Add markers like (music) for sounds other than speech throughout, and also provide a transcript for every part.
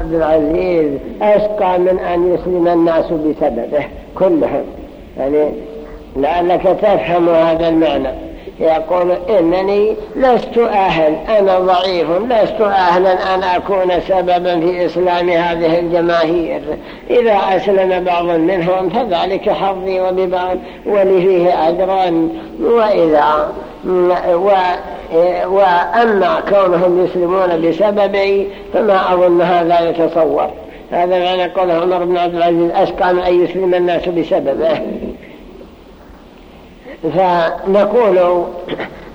عبد العزيز أشقى من أن يسلم الناس بسببه كلهم. يعني لعلك تفهم هذا المعنى. يقول إنني لست أهل أنا ضعيف لست أهلا أن أكون سببا في إسلام هذه الجماهير. إذا أسلم بعض منهم فذلك حظي وببعض ولي فيه أجرا. وإذا وأما كونهم يسلمون بسببي فما أظن هذا يتصور. هذا معنى قوله عمر بن عبد العزيز أشقى من أن يسلم الناس بسببه. فنقول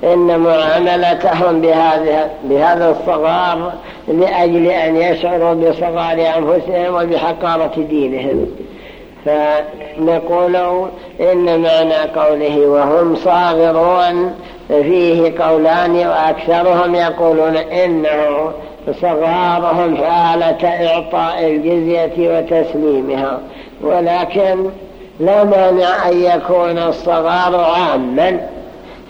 إن معاملتهم بهذا, بهذا الصغار لأجل أن يشعروا بصغار أنفسهم وبحقارة دينهم. فنقول إن معنى قوله وهم صاغرون فيه قولان وأكثرهم يقولون إنه صغارهم حالة إعطاء الجزية وتسليمها. ولكن لا مانع أن يكون الصغار عاما.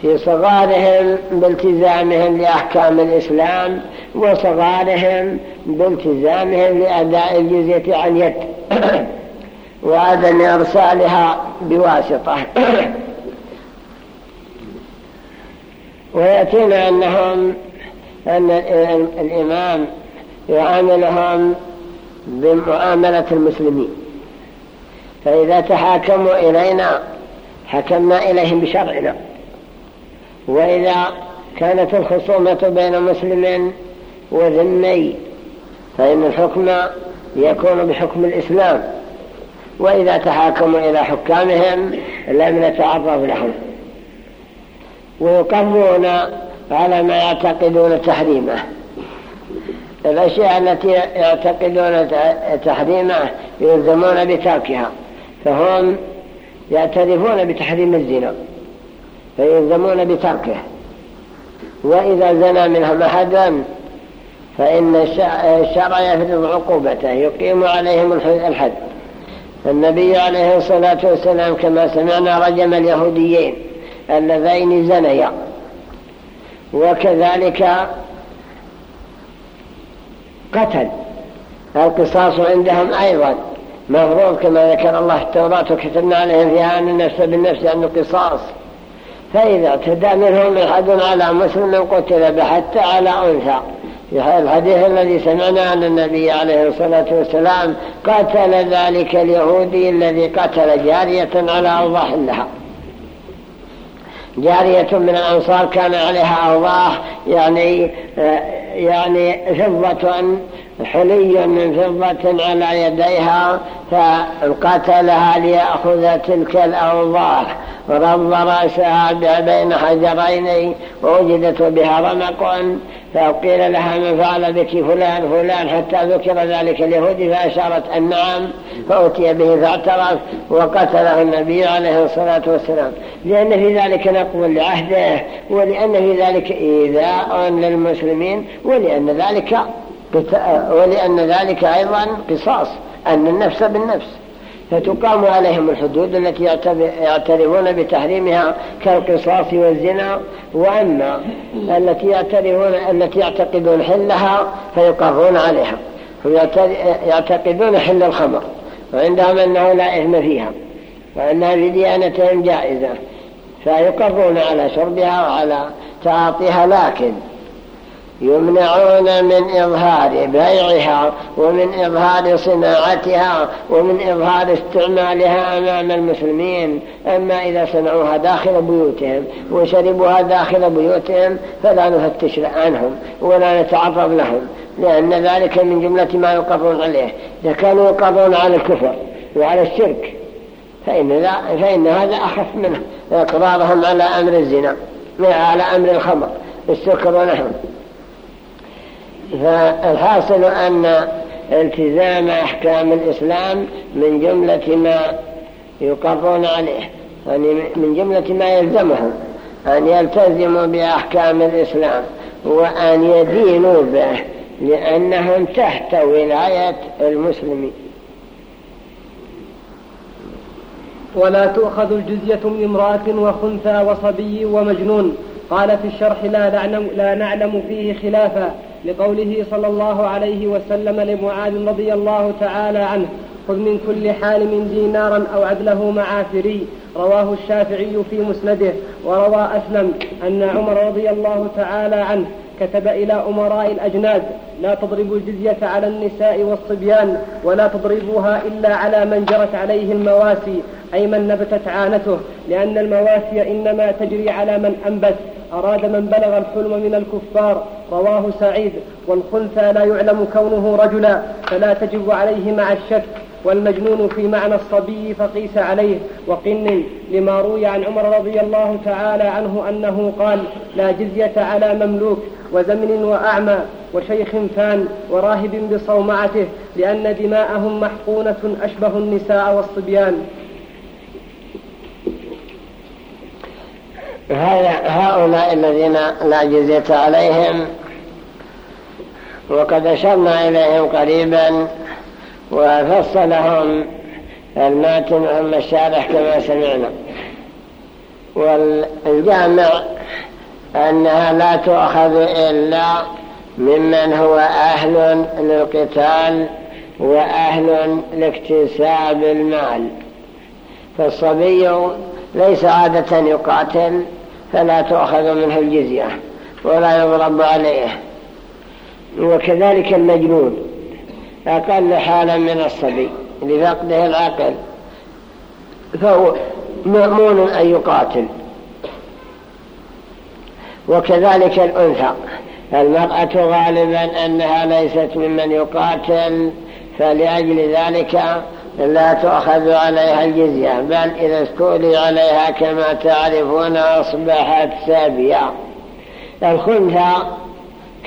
في صغارهم بالتزامهم لأحكام الإسلام وصغارهم بالتزامهم لأداء الجزية عن يد. (coughs) وعدم إرسالها بواسطة. (coughs) ويأتينا أنهم أن الإمام يعاملهم بمعاملة المسلمين. فإذا تحاكموا إلينا حكمنا إليهم بشرعنا. وإذا كانت الخصومة بين مسلم وذمي فإن الحكم يكون بحكم الإسلام. وإذا تحاكموا إلى حكامهم لم نتعرض لهم. ويقرون على ما يعتقدون تحريمه. الأشياء التي يعتقدون تحريمه يلزمون بتركها فهم يعترفون بتحريم الزنا فيلزمون بتركه. وإذا زنى منهم أحدا فإن الشرع يفرض عقوبته يقيم عليهم الحد. النبي عليه الصلاة والسلام كما سمعنا رجم اليهوديين اللذين زنيا. وكذلك قتل. القصاص عندهم أيضا مفروض كما ذكر الله في التوراة وكتبنا عليهم فيها أن النفس بالنفس أنه قصاص فإذا اعتدى منهم أحد على مسلم قتل بحتى على أنثى. الحديث الذي سمعنا أن النبي عليه الصلاة والسلام قتل ذلك اليهودي الذي قتل جارية على أوضاح لها جارية من الأنصار كان عليها أوضاح يعني يعني فضة حلي من فضة على يديها فقتلها ليأخذ تلك الأوضاح ورض رأسها بين حجرين ووجدت بها رمق. فقيل لها من فعل بك فلان فلان حتى ذكر ذلك اليهودي فأشارت النعم فأتي به فاعترف وقتله النبي عليه الصلاة والسلام. لأن في ذلك نقض لعهده ولأن في ذلك إيذاء للمسلمين ولأن ذلك ولأن ذلك أيضا قصاص أن النفس بالنفس. فتقام عليهم الحدود التي يعترفون بتحريمها كالقصاص والزنا. وأما التي يعترفون التي يعتقدون حلها فيقرون عليها. يعتقدون حل الخمر. وعندهم أنه لا إثم فيها. وأنها في ديانتهم جائزة. فيقرون على شربها وعلى تعاطيها لكن يمنعون من إظهار بيعها ومن إظهار صناعتها ومن إظهار استعمالها أمام المسلمين. أما إذا صنعوها داخل بيوتهم وشربوها داخل بيوتهم فلا نفتش عنهم ولا نتعرض لهم لأن ذلك من جملة ما يقرون عليه. إذا كانوا يقرون على الكفر وعلى الشرك فإن, فإن هذا أخف منه إقرارهم على أمر الزنا على أمر الخمر السكر ونحن فالحاصل أن التزام أحكام الإسلام من جملة ما يقرون عليه يعني من جملة ما يلزمهم أن يلتزموا بأحكام الإسلام وأن يدينوا به لأنهم تحت ولاية المسلمين. ولا تؤخذ الجزية من امرأة وخنثى وصبي ومجنون. قال في الشرح لا نعلم, لا نعلم فيه خلافا. لقوله صلى الله عليه وسلم لمعاذ رضي الله تعالى عنه خذ من كل حالم دينارا أو عدله معافري. رواه الشافعي في مسنده وروى أسلم أن عمر رضي الله تعالى عنه كتب إلى أمراء الأجناد لا تضربوا الجزية على النساء والصبيان ولا تضربوها إلا على من جرت عليه المواسي أي من نبتت عانته لأن المواسي إنما تجري على من أنبت. أراد من بلغ الحلم من الكفار رواه سعيد والخنثى لا يعلم كونه رجلا فلا تجب عليه مع الشك. والمجنون في معنى الصبي فقيس عليه. وقن لما روي عن عمر رضي الله تعالى عنه أنه قال لا جزية على مملوك وزمن وأعمى وشيخ فان وراهب بصومعته لأن دماءهم محقونة أشبه النساء والصبيان. هؤلاء الذين لا جزية عليهم وقد أشرنا إليهم قريبا وفصلهم الماتن أما الشارح كما سمعنا. والجامع أنها لا تؤخذ إلا ممن هو أهل للقتال وأهل لاكتساب المال. فالصبي ليس عادة يقاتل فلا تؤخذ منه الجزية ولا يضرب عليه. وكذلك المجنون. أقل حالا من الصبي لفقده العقل. فهو مأمون أن يقاتل. وكذلك الأنثى. المرأة غالبا أنها ليست ممن يقاتل فلأجل ذلك لا تؤخذ عليها الجزية بل إذا استولي عليها كما تعرفون أصبحت سابية. الخنثى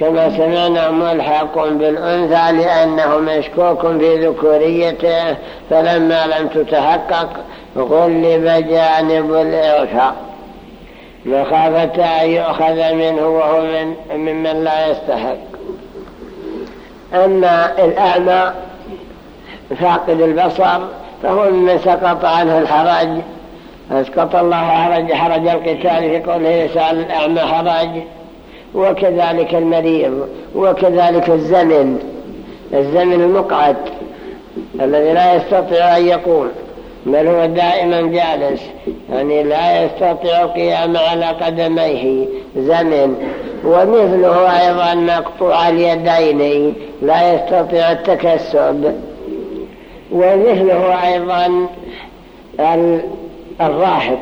كما سمعنا ملحق بالأنثى لأنه مشكوك في ذكوريته فلما لم تتحقق غلب جانب الإعفاء مخافة أن يؤخذ منه وهو من ممن لا يستحق. أما الأعمى فاقد البصر فهو ممن سقط عنه الحرج. أسقط الله حرج حرج القتال في قوله يسأل الأعمى حرج. وكذلك المريض وكذلك الزمن الزمن المقعد الذي لا يستطيع أن يقوم بل هو دائما جالس يعني لا يستطيع القيام على قدميه زمن. ومثله أيضا مقطوع اليدين لا يستطيع التكسب. ومثله أيضا الراحب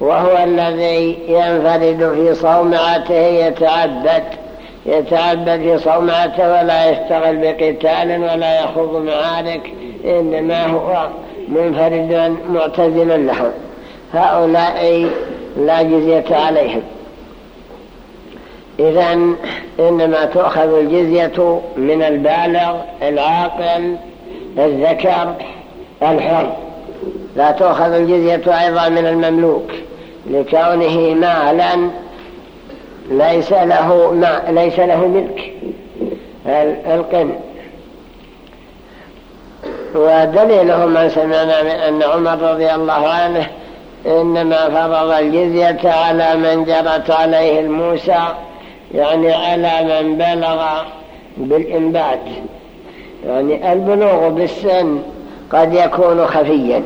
وهو الذي ينفرد في صومعته يتعبد يتعبد في صومعته ولا يشتغل بقتال ولا يخوض معارك إنما هو منفرد معتزل له. هؤلاء لا جزية عليهم. إذا إنما تؤخذ الجزية من البالغ العاقل الذكر الحر. لا تؤخذ الجزية أيضا من المملوك. لكونه مالا ليس له ما ليس له ملك القن. ودليله من سمعنا من أن عمر رضي الله عنه إنما فرض الجزية على من جرت عليه الموسى يعني على من بلغ بالإنبات. يعني البلوغ بالسن قد يكون خفيا.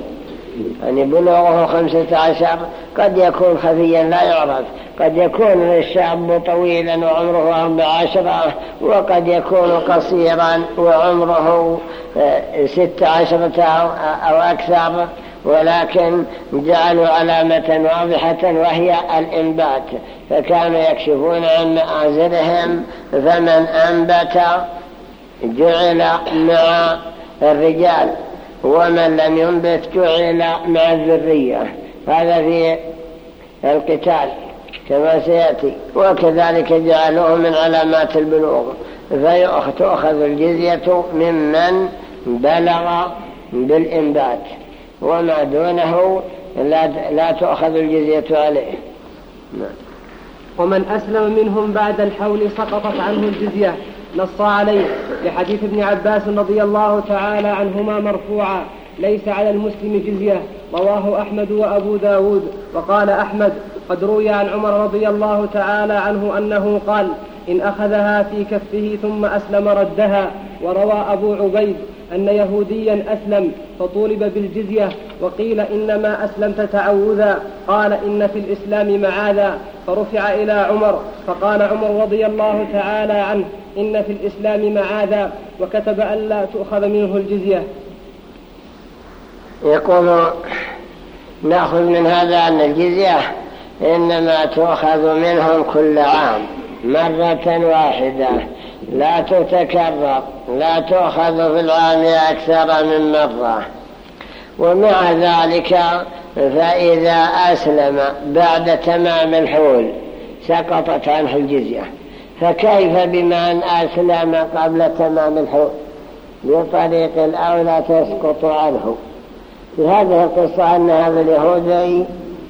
يعني بلوغه خمسة عشر قد يكون خفيا لا يعرف. قد يكون الشاب طويلا وعمره أربع عشرة وقد يكون قصيرا وعمره آه، ست عشرة أو أكثر ولكن جعلوا علامة واضحة وهي الإنبات. فكانوا يكشفون عن مآزرهم فمن أنبت جعل مع الرجال. ومن لم ينبت جعل مع الذرية. هذا في القتال كما سيأتي. وكذلك جعلوه من علامات البلوغ. فيؤخذ الجزية ممن بلغ بالإنبات. وما دونه لا, لا تؤخذ الجزية عليه. نعم. ومن أسلم منهم بعد الحول سقطت عنه الجزية. نص عليه لحديث ابن عباس رضي الله تعالى عنهما مرفوعا ليس على المسلم جزية. رواه أحمد وأبو داود. وقال أحمد قد روي عن عمر رضي الله تعالى عنه أنه قال إن أخذها في كفه ثم أسلم ردها. وروى أبو عبيد أن يهوديا أسلم فطولب بالجزية. وقيل إنما أسلمت تعوذا. قال إن في الإسلام معاذا. فرفع إلى عمر فقال عمر رضي الله تعالى عنه إن في الإسلام معاذا وكتب ألا تؤخذ منه الجزية. يقول نأخذ من هذا أن الجزية إنما تؤخذ منهم كل عام مرة واحدة. لا تتكرر لا تؤخذ في العام أكثر من مرة. ومع ذلك فإذا أسلم بعد تمام الحول سقطت عنه الجزية. فكيف بمن أسلم قبل تمام الحول بطريق الأولى تسقط عنه. في هذه القصة أن هذا اليهودي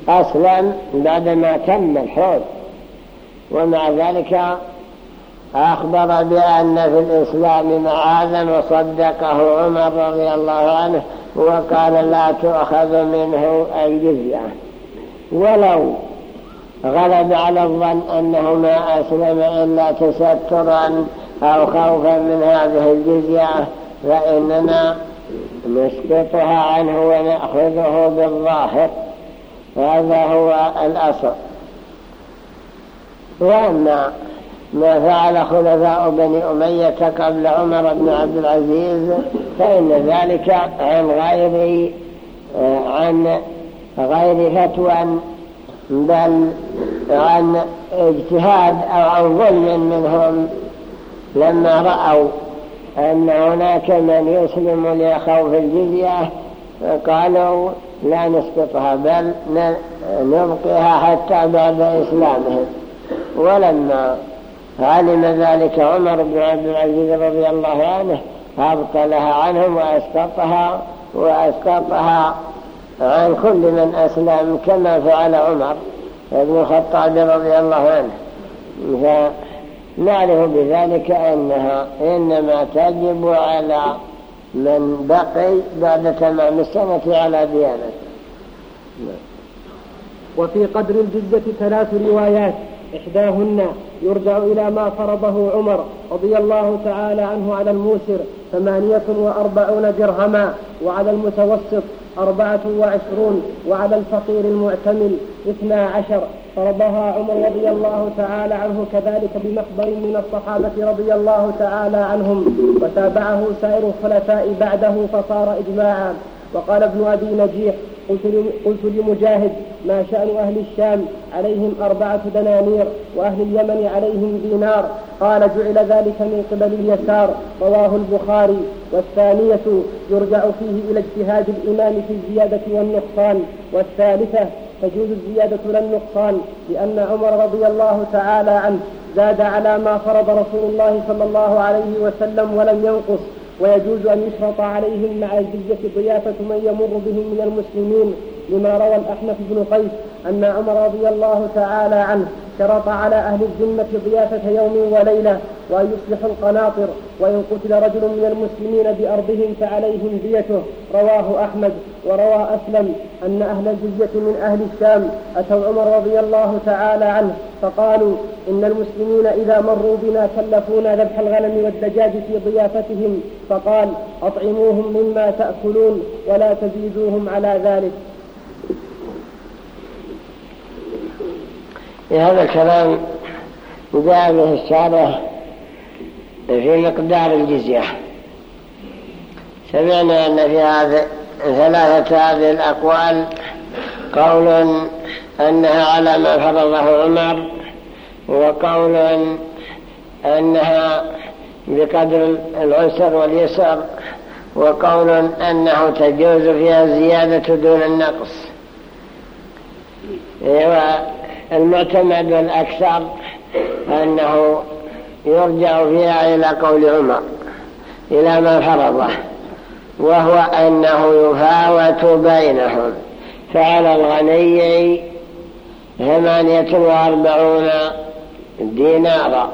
أسلم بعدما تم الحول ومع ذلك أخبر بأن في الإسلام معاذا وصدقه عمر رضي الله عنه وقال لا تؤخذ منه الجزية. ولو غلب على الظن أنه ما أسلم إلا تسترا أو خوفا من هذه الجزية فإننا نسقطها عنه ونأخذه بالظاهر. هذا هو الأصل. وأما ما فعل خلفاء بني أمية قبل عمر بن عبد العزيز فإن ذلك عن غير عن غير فتوى بل عن اجتهاد أو عن ظلم منهم لما رأوا أن هناك من يسلم لخوف الجزية قالوا لا نسقطها بل نبقيها حتى بعد إسلامهم ولما علم ذلك عمر بن عبد العزيز رضي الله عنه أبطلها عنهم وأسقطها وأسقطها عن كل من أسلم كما فعل عمر بن الخطاب رضي الله عنه. فنعرف بذلك أنها إنما تجب على من بقي بعد تمام السنة على ديانته. وفي قدر الجزة ثلاث روايات إحداهن يرجع إلى ما فرضه عمر رضي الله تعالى عنه على الموسر ثمانية وأربعون درهما وعلى المتوسط أربعة وعشرون وعلى الفقير المعتمل اثنا عشر. فرضها عمر رضي الله تعالى عنه كذلك بمخبر من الصحابة رضي الله تعالى عنهم. وتابعه سائر الخلفاء بعده فصار إجماعا. وقال ابن أبي نجيح قلت لمجاهد ما شأن أهل الشام عليهم أربعة دنانير وأهل اليمن عليهم دينار؟ قال جعل ذلك من قبل اليسار. رواه البخاري. والثانية يرجع فيه إلى اجتهاد الإمام في الزيادة والنقصان. والثالثة تجوز الزيادة لا النقصان لأن عمر رضي الله تعالى عنه زاد على ما فرض رسول الله صلى الله عليه وسلم ولم ينقص. ويجوز أن يشرط عليهم مع الجزية ضيافة من يمر بهم من المسلمين لما روى الأحنف بن قيس أن عمر رضي الله تعالى عنه شرط على أهل الذمة ضيافة يوم وليلة وأن يصلحوا القناطر وإن قتل رجل من المسلمين بأرضهم فعليهم ديته رواه أحمد. وروى أسلم أن أهل الجزية من أهل الشام أتوا عمر رضي الله تعالى عنه فقالوا إن المسلمين إذا مروا بنا كلفونا ذبح الغنم والدجاج في ضيافتهم فقال أطعموهم مما تأكلون ولا تزيدوهم على ذلك. هذا الكلام جاء به الشارع في مقدار الجزية. سمعنا أن في هذه ثلاثة هذه الأقوال قول أنها على ما فرضه عمر وقول أنها بقدر العسر واليسر وقول أنه تجوز فيها الزيادة دون النقص. المعتمد والأكثر أنه يرجع فيها إلى قول عمر إلى ما فرضه. وهو أنه يفاوت بينهم. فعلى الغني ثمانية وأربعون دينارا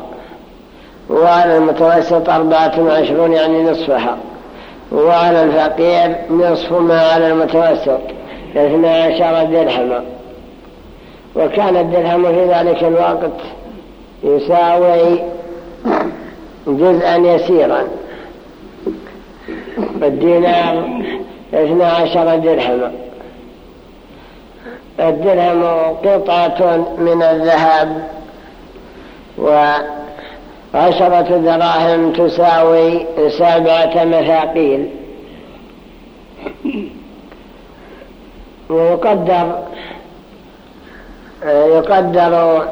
وعلى المتوسط أربعة وعشرون يعني نصفها وعلى الفقير نصف ما على المتوسط اثنى عشر درهما. وكان الدرهم في ذلك الوقت يساوي جزءا يسيرا. الدينار اثنى عشر درهما الدرهم قطعة من الذهب وعشرة دراهم تساوي سبعة مثاقيل. ويقدر يقدر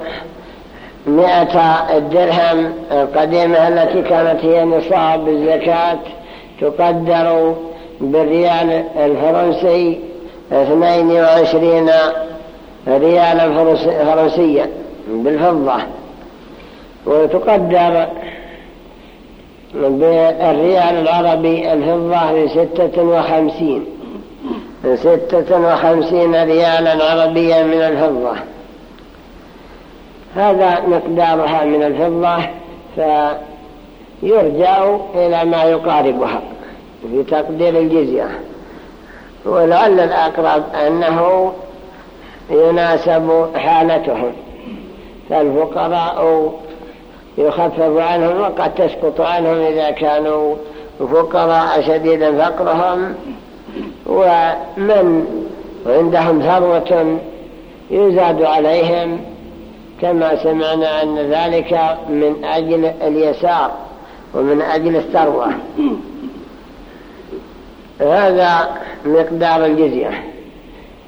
مئة الدرهم القديمة التي كانت هي نصاب الزكاة. تقدر بالريال الفرنسي اثنين وعشرين ريالا فرنسيا بالفضة. وتقدر بالريال العربي الفضة بستة وخمسين. ستة وخمسين ريالا عربيا من الفضة. هذا مقدارها من الفضة فيرجع إلى ما يقاربها في تقدير الجزية. ولعل الأقرب أنه يناسب حالتهم فالفقراء يخفف عنهم وقد تسقط عنهم إذا كانوا فقراء شديدا فقرهم. ومن عندهم ثروة يزاد عليهم كما سمعنا أن ذلك من أجل اليسار. ومن أجل الثروة. هذا مقدار الجزية.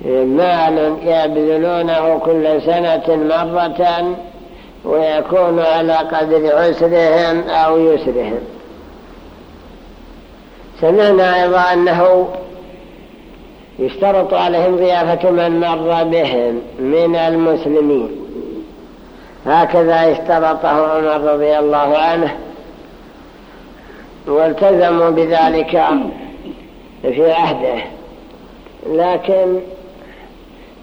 مال يبذلونه كل سنة مرة ويكون على قدر عسرهم أو يسرهم. سمعنا أيضا أنه يشترط عليهم ضيافة من مر بهم من المسلمين. هكذا اشترطه عمر رضي الله عنه. والتزموا بذلك في عهده. لكن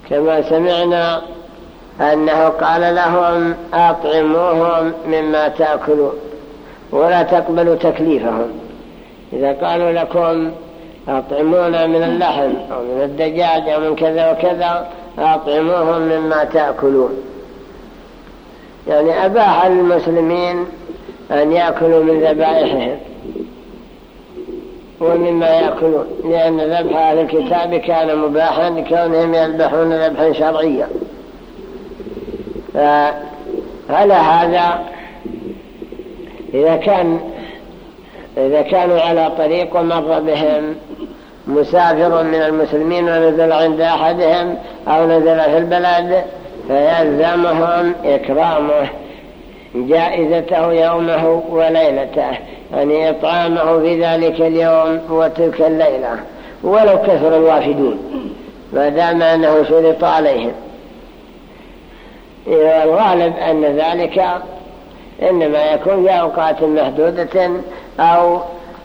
كما سمعنا أنه قال لهم أطعموهم مما تأكلون ولا تقبلوا تكليفهم. إذا قالوا لكم أطعمونا من اللحم أو من الدجاج أو من كذا وكذا أطعموهم مما تأكلون. يعني أباح للمسلمين أن يأكلوا من ذبائحهم. ومما يأكلون لأن ذبح أهل الكتاب كان مباحا لكونهم يذبحون ذبحا شرعيا. فعلى هذا إذا كان إذا كانوا على طريق ومر بهم مسافر من المسلمين ونزل عند أحدهم أو نزل في البلد فيلزمهم إكرامه جائزته يومه وليلته يعني إطعامه في ذلك اليوم وتلك الليلة. ولو كثر الوافدون ما دام أنه شرط عليهم. الغالب أن ذلك إنما يكون في أوقات محدودة أو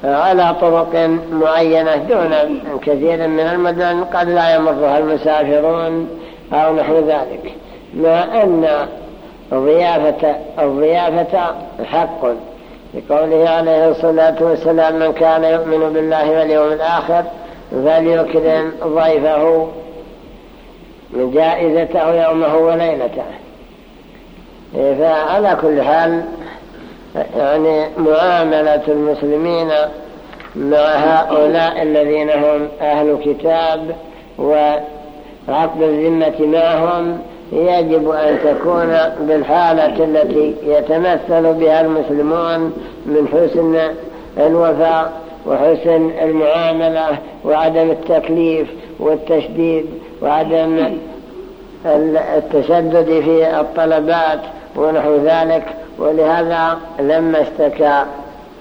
على طرق معينة دون كثير من المدن قد لا يمرها المسافرون أو نحو ذلك. مع أن الضيافة, الضيافة حق. لقوله عليه الصلاة والسلام من كان يؤمن بالله واليوم الآخر فليكرم ضيفه جائزته يومه وليلته. فعلى كل حال يعني معاملة المسلمين مع هؤلاء الذين هم أهل كتاب وعقد الذمة معهم يجب أن تكون بالحالة التي يتمثل بها المسلمون من حسن الوفاء وحسن المعاملة وعدم التكليف والتشديد وعدم التشدد في الطلبات ونحو ذلك. ولهذا لما اشتكى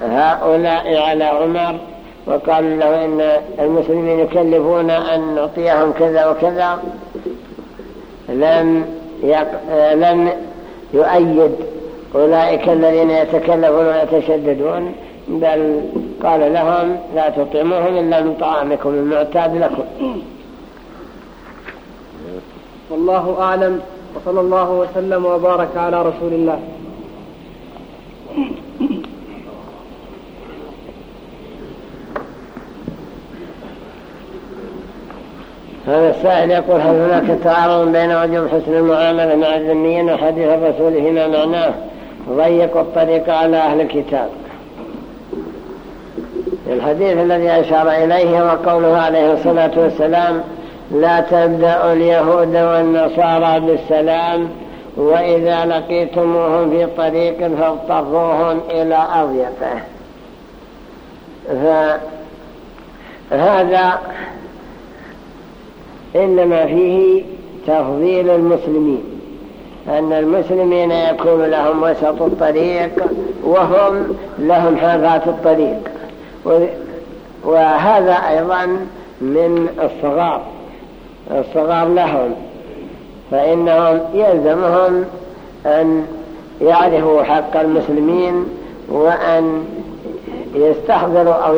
هؤلاء على عمر وقال له إن المسلمين يكلفون أن نعطيهم كذا وكذا. لم لم يؤيد أولئك الذين يتكلفون ويتشددون بل قال لهم لا تطعموهم إلا من طعامكم المعتاد لكم. والله أعلم وصلى الله وسلم وبارك على رسول الله. هذا السائل يقول هل هناك تعارض بين وجوب حسن المعاملة مع الذميين وحديث الرسول فيما معناه؟ ضيقوا الطريق على أهل الكتاب. الحديث الذي أشار إليه وقوله عليه الصلاة والسلام لا تبدأ اليهود والنصارى بالسلام وإذا لقيتموهم في طريق فاضطروهم إلى أضيقه فهذا إنما فيه تفضيل المسلمين أن المسلمين يكون لهم وسط الطريق وهم لهم حافات الطريق. وهذا أيضا من الصغار الصغار لهم فإنهم يلزمهم أن يعرفوا حق المسلمين وأن يستحضروا أو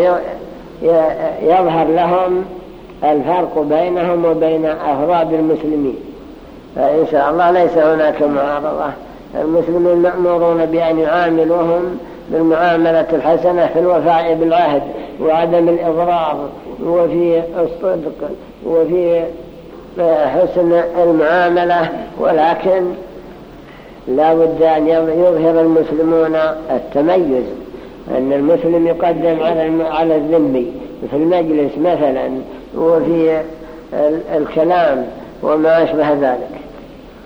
يظهر لهم الفرق بينهم وبين أفراد المسلمين. فإن شاء الله ليس هناك معارضة. المسلمين مأمورون بأن يعاملوهم بالمعاملة الحسنة في الوفاء بالعهد وعدم الإضرار وفي الصدق وفي حسن المعاملة. ولكن لا بد أن يظهر المسلمون التميز أن المسلم يقدم على الذمي في المجلس مثلا وفي الكلام وما أشبه ذلك.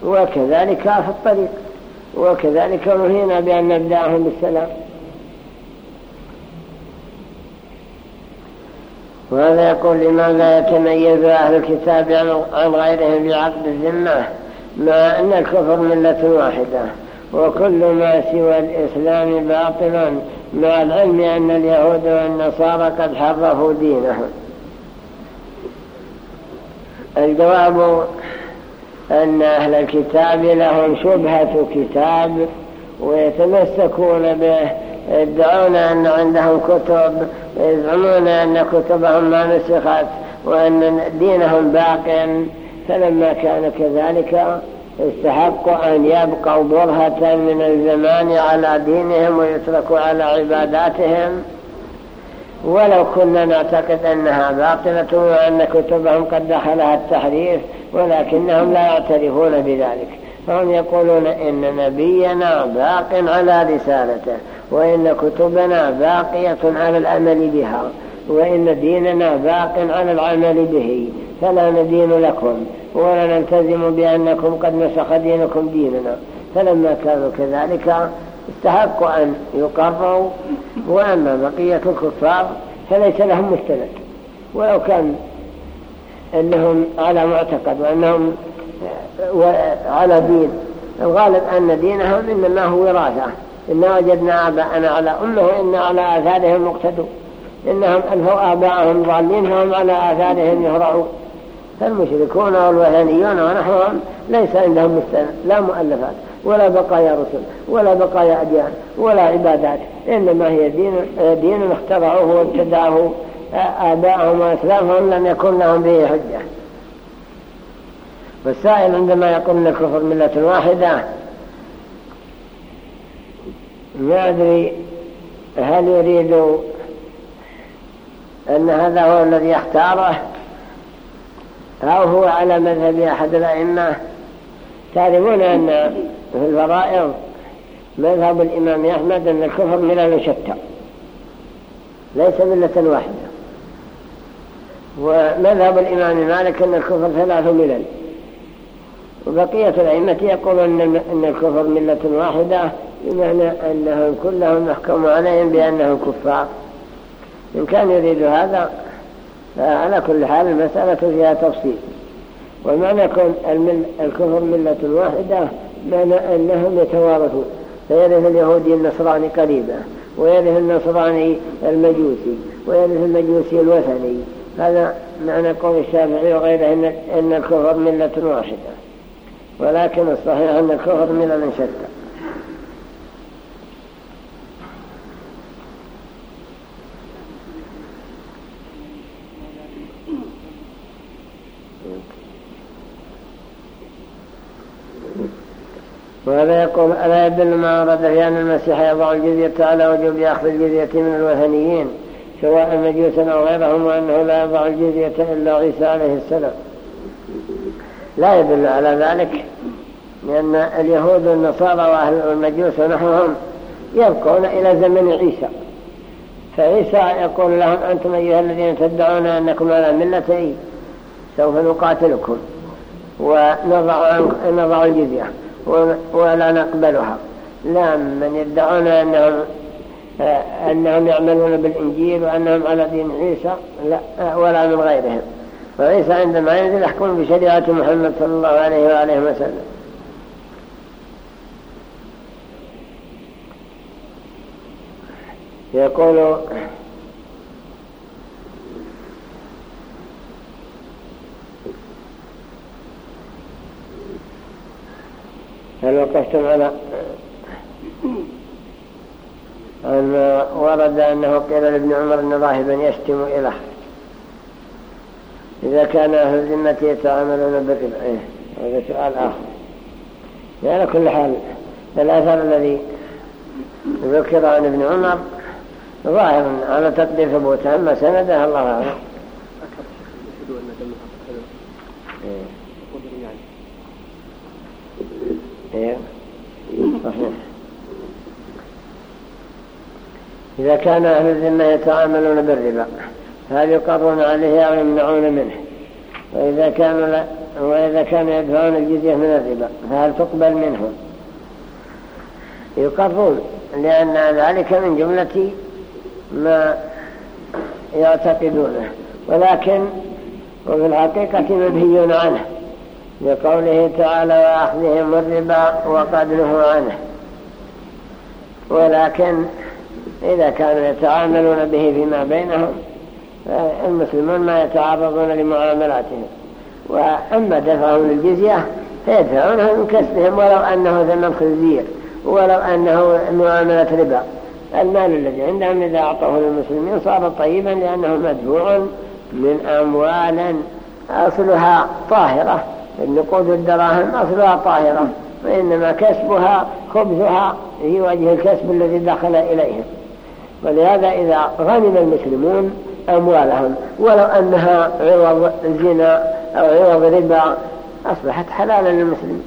وكذلك في الطريق. وكذلك نهينا بأن نبدأهم بالسلام. وهذا يقول لماذا يتميز أهل الكتاب عن غيرهم بعقد الذمة مع أن الكفر ملة واحدة. وكل ما سوى الإسلام باطل مع العلم أن اليهود والنصارى قد حرفوا دينهم. الجواب أن أهل الكتاب لهم شبهة كتاب ويتمسكون به يدعون أن عندهم كتب ويزعمون أن كتبهم ما نسخت وأن دينهم باق. فلما كان كذلك استحقوا أن يبقوا برهة من الزمان على دينهم ويتركوا على عباداتهم. ولو كنا نعتقد أنها باطلة وأن كتبهم قد دخلها التحريف ولكنهم لا يعترفون بذلك. فهم يقولون إن نبينا باق على رسالته وإن كتبنا باقية على العمل بها وإن ديننا باق على العمل به. فلا ندين لكم ولا نلتزم بأنكم قد نسخ دينكم ديننا. فلما كانوا كذلك استحقوا أن يقروا وأما بقية الكفار فليس لهم مستند. ولو كان أنهم على معتقد وأنهم على دين الغالب أن دينهم إنما هو وراثة. إنا وجدنا آباءنا على أمه وإنا على آثارهم مقتدون. إنهم ألفوا آباءهم ضالين فهم على آثارهم يهرعون. فالمشركون والوثنيون ونحوهم ليس عندهم مستند لا مؤلفات. ولا بقايا رسل ولا بقايا أديان ولا عبادات إنما هي دين, دين اخترعوه وابتدعه آباءهم وأسلافهم لم يكن لهم به حجة. والسائل عندما يقول إن الكفر ملة واحدة ما أدري هل يريد أن هذا هو الذي يختاره أو هو على مذهب أحد الأئمة؟ تعلمون أن في الفرائض مذهب الإمام أحمد أن الكفر ملل شتى ليس ملة واحدة. ومذهب الإمام مالك أن الكفر ثلاث ملل. وبقية الأئمة يقولون أن الكفر ملة واحدة بمعنى أنهم كلهم يحكم عليهم بأنهم كفار. إن كان يريد هذا فعلى كل حال المسألة فيها تفصيل. ومعنى الكفر ملة واحدة معنى أنهم يتوارثون. فيرث اليهودي النصراني قريبا ويرث النصراني المجوسي ويرث المجوسي الوثني. هذا معنى قول الشافعي وغيره إن الكفر ملة واحدة ولكن الصحيح أن الكفر ملل شتى وهذا يقول ألا يدل ما ورد في أن المسيح يضع الجزية على وجوب أخذ الجزية من الوثنيين سواء مجوسا أو غيرهم وأنه لا يضع الجزية إلا عيسى عليه السلام. لا يدل على ذلك لأن اليهود والنصارى وأهل المجوس ونحوهم يبقون إلى زمن عيسى. فعيسى يقول لهم أنتم أيها الذين تدعون أنكم على ملتي سوف نقاتلكم ونضع, نضع الجزية. ولا نقبلها. لا من يدعون أنهم, أنهم يعملون بالإنجيل وأنهم على دين عيسى لا ولا من غيرهم. وعيسى عندما ينزل يحكم بشريعة محمد صلى الله عليه وآله وسلم. يقول هل وقفتم على أن ورد أنه قيل لابن عمر أن راهبا يشتم إله. إذا كان أهل الذمة يتعاملون بالربا إيه هذا سؤال آخر. على كل حال الأثر الذي ذكر عن ابن عمر ظاهر على تقدير ثبوتها أما سندها الله أعلم. إذا كان أهل الذمة يتعاملون بالربا فهل يقرون عليه أو يمنعون منه؟ وإذا كانوا لا وإذا كانوا يدفعون الجزية من الربا فهل تقبل منهم يقرون لأن ذلك من جملة ما يعتقدونه. ولكن وفي الحقيقة منهي عنه لقوله تعالى وأخذهم الربا وقد نهوا عنه ولكن إذا كانوا يتعاملون به فيما بينهم المسلمون ما يتعرضون لمعاملاتهم. وأما دفعهم الجزية فيدفعونها من كسبهم ولو أنه ذنب خنزير ولو أنه معاملة ربا. المال الذي عندهم إذا أعطوه للمسلمين صار طيبا لأنه مدفوع من أموال أصلها طاهرة. النقود الدراهم أصلها طاهرة وإنما كسبها خبزها في وجه الكسب الذي دخل إليهم. ولهذا إذا غنم المسلمون أموالهم ولو أنها عوض زنا أو عوض ربا أصبحت حلالا للمسلمين.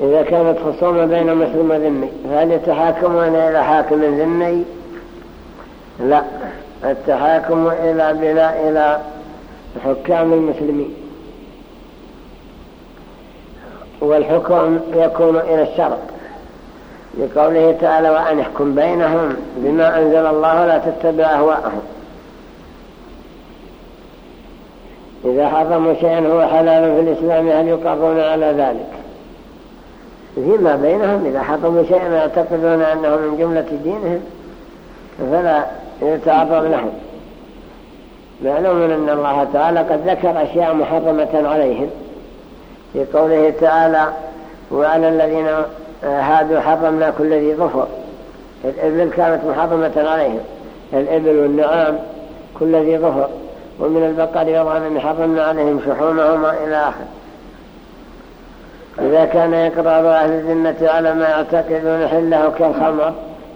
إذا كانت خصومة بين مسلم وذمي فهل يتحاكمون إلى حاكم ذمي؟ لا التحاكم إلى بلا إلى حكام المسلمين. والحكم يكون إلى الشرط. لقوله تعالى وأن يحكم بينهم بما أنزل الله لا تتبع أهواءهم. إذا حرموا شيئا هو حلال في الإسلام هل يقرون على ذلك؟ فيما بينهم إذا حرموا شيئا يعتقدون أنه من جملة دينهم فلا يتعرض لهم. معلوم أن الله تعالى قد ذكر أشياء محرمة عليهم. في قوله تعالى وعلى الذين هادوا حرمنا كل ذي ظفر. الإبل كانت محرمة عليهم. الإبل والنعام كل ذي ظفر. ومن البقر والغنم حرمنا عليهم شحومهما إلى آخر. إذا كان إقرار أهل الذمة على ما يعتقدون حلة كالخمر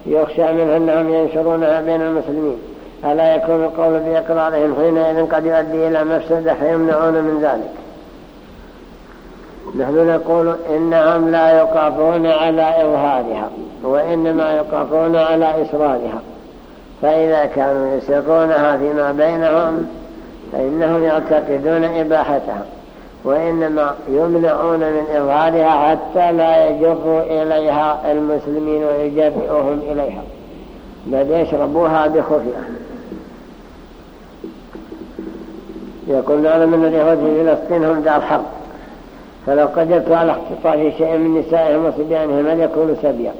يخشى منه أنهم ينشرونها بين المسلمين. ألا يكون القول بإقرارهم حينئذ قد يؤدي إلى مفسدة فيمنعون من ذلك. نحن نقول إنهم لا يقافون على إظهارها وإنما يقافون على إسرارها فإذا كانوا يسرونها فيما بينهم فإنهم يعتقدون إباحتها وإنما يمنعون من إظهارها حتى لا يجروا إليها المسلمين ويجرئوهم إليها. بل يشربوها بخفية. يقول نعلم أن اليهود في فلسطين هم دار حرب فلو قدرت على اختطاف شيء من نسائهم وصبيانهم هل يكون سبيا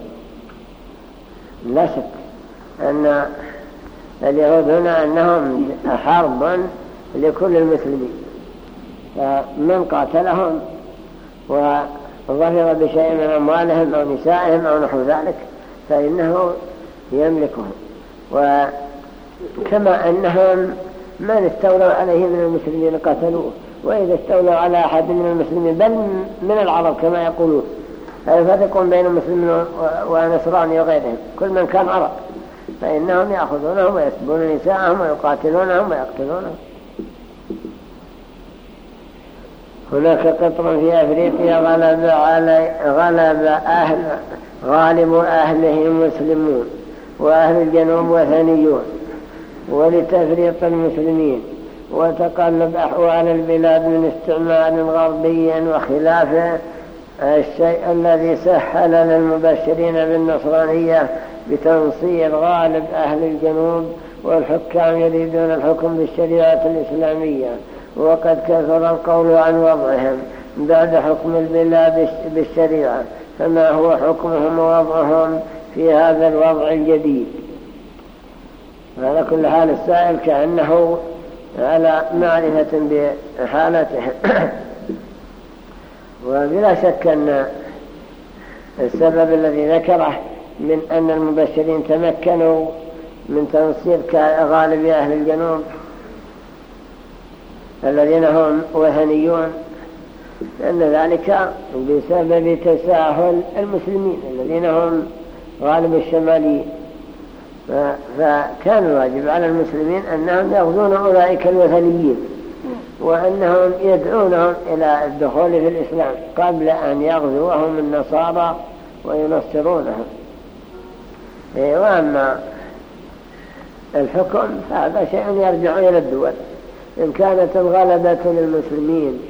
لا شك أن اليهود هنا أنهم حرب لكل المسلمين. فمن قاتلهم وظفر بشيء من أموالهم أو نسائهم أو نحو ذلك فإنه يملكهم. وكما أنهم من استولوا عليه من المسلمين قتلوه. وإذا استولوا على أحد من المسلمين بل من العرب كما يقولون فيفرقون بين المسلمين ونصراني وغيرهم كل من كان عرب فإنهم يأخذونهم ويسبون نساءهم ويقاتلونهم ويقتلونهم. هناك قطر في أفريقيا غلب, علي غلب أهل غالب أهله مسلمون وأهل الجنوب وثنيون ولتفريط المسلمين. وتقلب أحوال البلاد من استعمال غربي وخلافه الشيء الذي سهل للمبشرين بالنصرانية بتنصير غالب أهل الجنوب والحكام يريدون الحكم بالشريعة الإسلامية. وقد كثر القول عن وضعهم بعد حكم البلاد بالشريعة. فما هو حكمهم ووضعهم في هذا الوضع الجديد؟ على كل حال السائل كأنه على معرفة بحالتهم. وبلا شك أن السبب الذي ذكره من أن المبشرين تمكنوا من تنصير غالب أهل الجنوب الذين هم وثنيون لأن ذلك بسبب تساهل المسلمين الذين هم غالب الشماليين. فكان الواجب على المسلمين أنهم يغزون أولئك الوثنيين وأنهم يدعونهم إلى الدخول في الإسلام قبل أن يغزوهم النصارى وينصرونهم. إيه، وأما الحكم هذا شيء يرجع إلى الدول. إن كانت الغلبة للمسلمين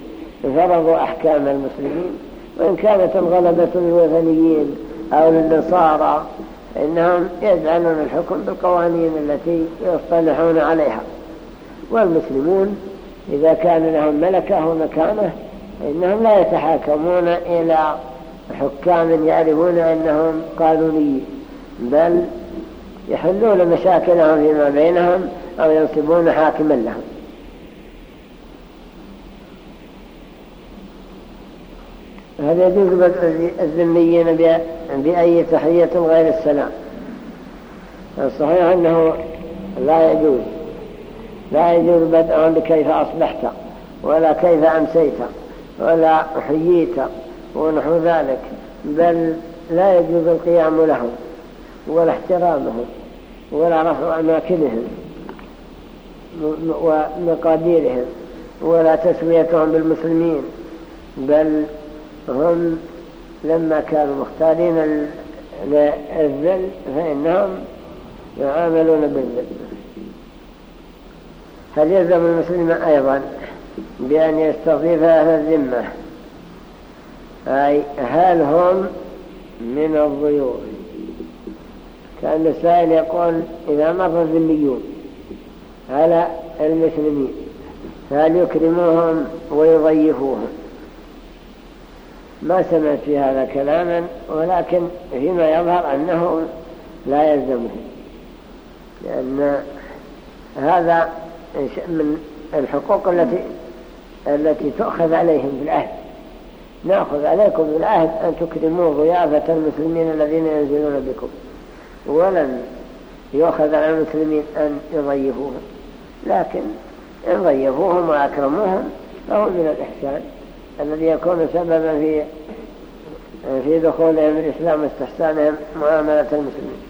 فرضوا أحكام المسلمين وإن كانت الغلبة للوثنيين أو للنصارى إنهم يجعلون الحكم بالقوانين التي يصطلحون عليها. والمسلمون إذا كان لهم ملكة ومكانة إنهم لا يتحاكمون إلى حكام يعرفون أنهم قانونيين بل يحلون مشاكلهم فيما بينهم أو ينصبون حاكما لهم. هذا يجوز الذميين بأي تحية غير السلام. الصحيح أنه لا يجوز لا يجوز بدء بكيف أصبحت ولا كيف أمسيت ولا حييت ونحو ذلك بل لا يجوز القيام لهم ولا احترامهم ولا رفع أماكنهم ومقاديرهم ولا تسويتهم بالمسلمين بل هم لما كانوا مختارين للذل فإنهم يعاملون بالذل. هل يلزم المسلم أيضا بأن يستضيف أهل الذمة؟ أي هل هم من الضيوف؟ كأن السائل يقول إذا مر الذميون على المسلمين فهل يكرموهم ويضيفوهم؟ ما سمعت في هذا كلاما ولكن فيما يظهر أنه لا يلزمه لأن هذا من الحقوق التي التي تؤخذ عليهم بالعهد نأخذ عليكم بالعهد أن تكرموا ضيافة المسلمين الذين ينزلون بكم. ولن يؤخذ على المسلمين أن يضيفوهم. لكن إن ضيفوهم وأكرموهم فهو من الإحسان. الذي يكون سببا في في دخولهم الإسلام واستحسانهم معاملة المسلمين.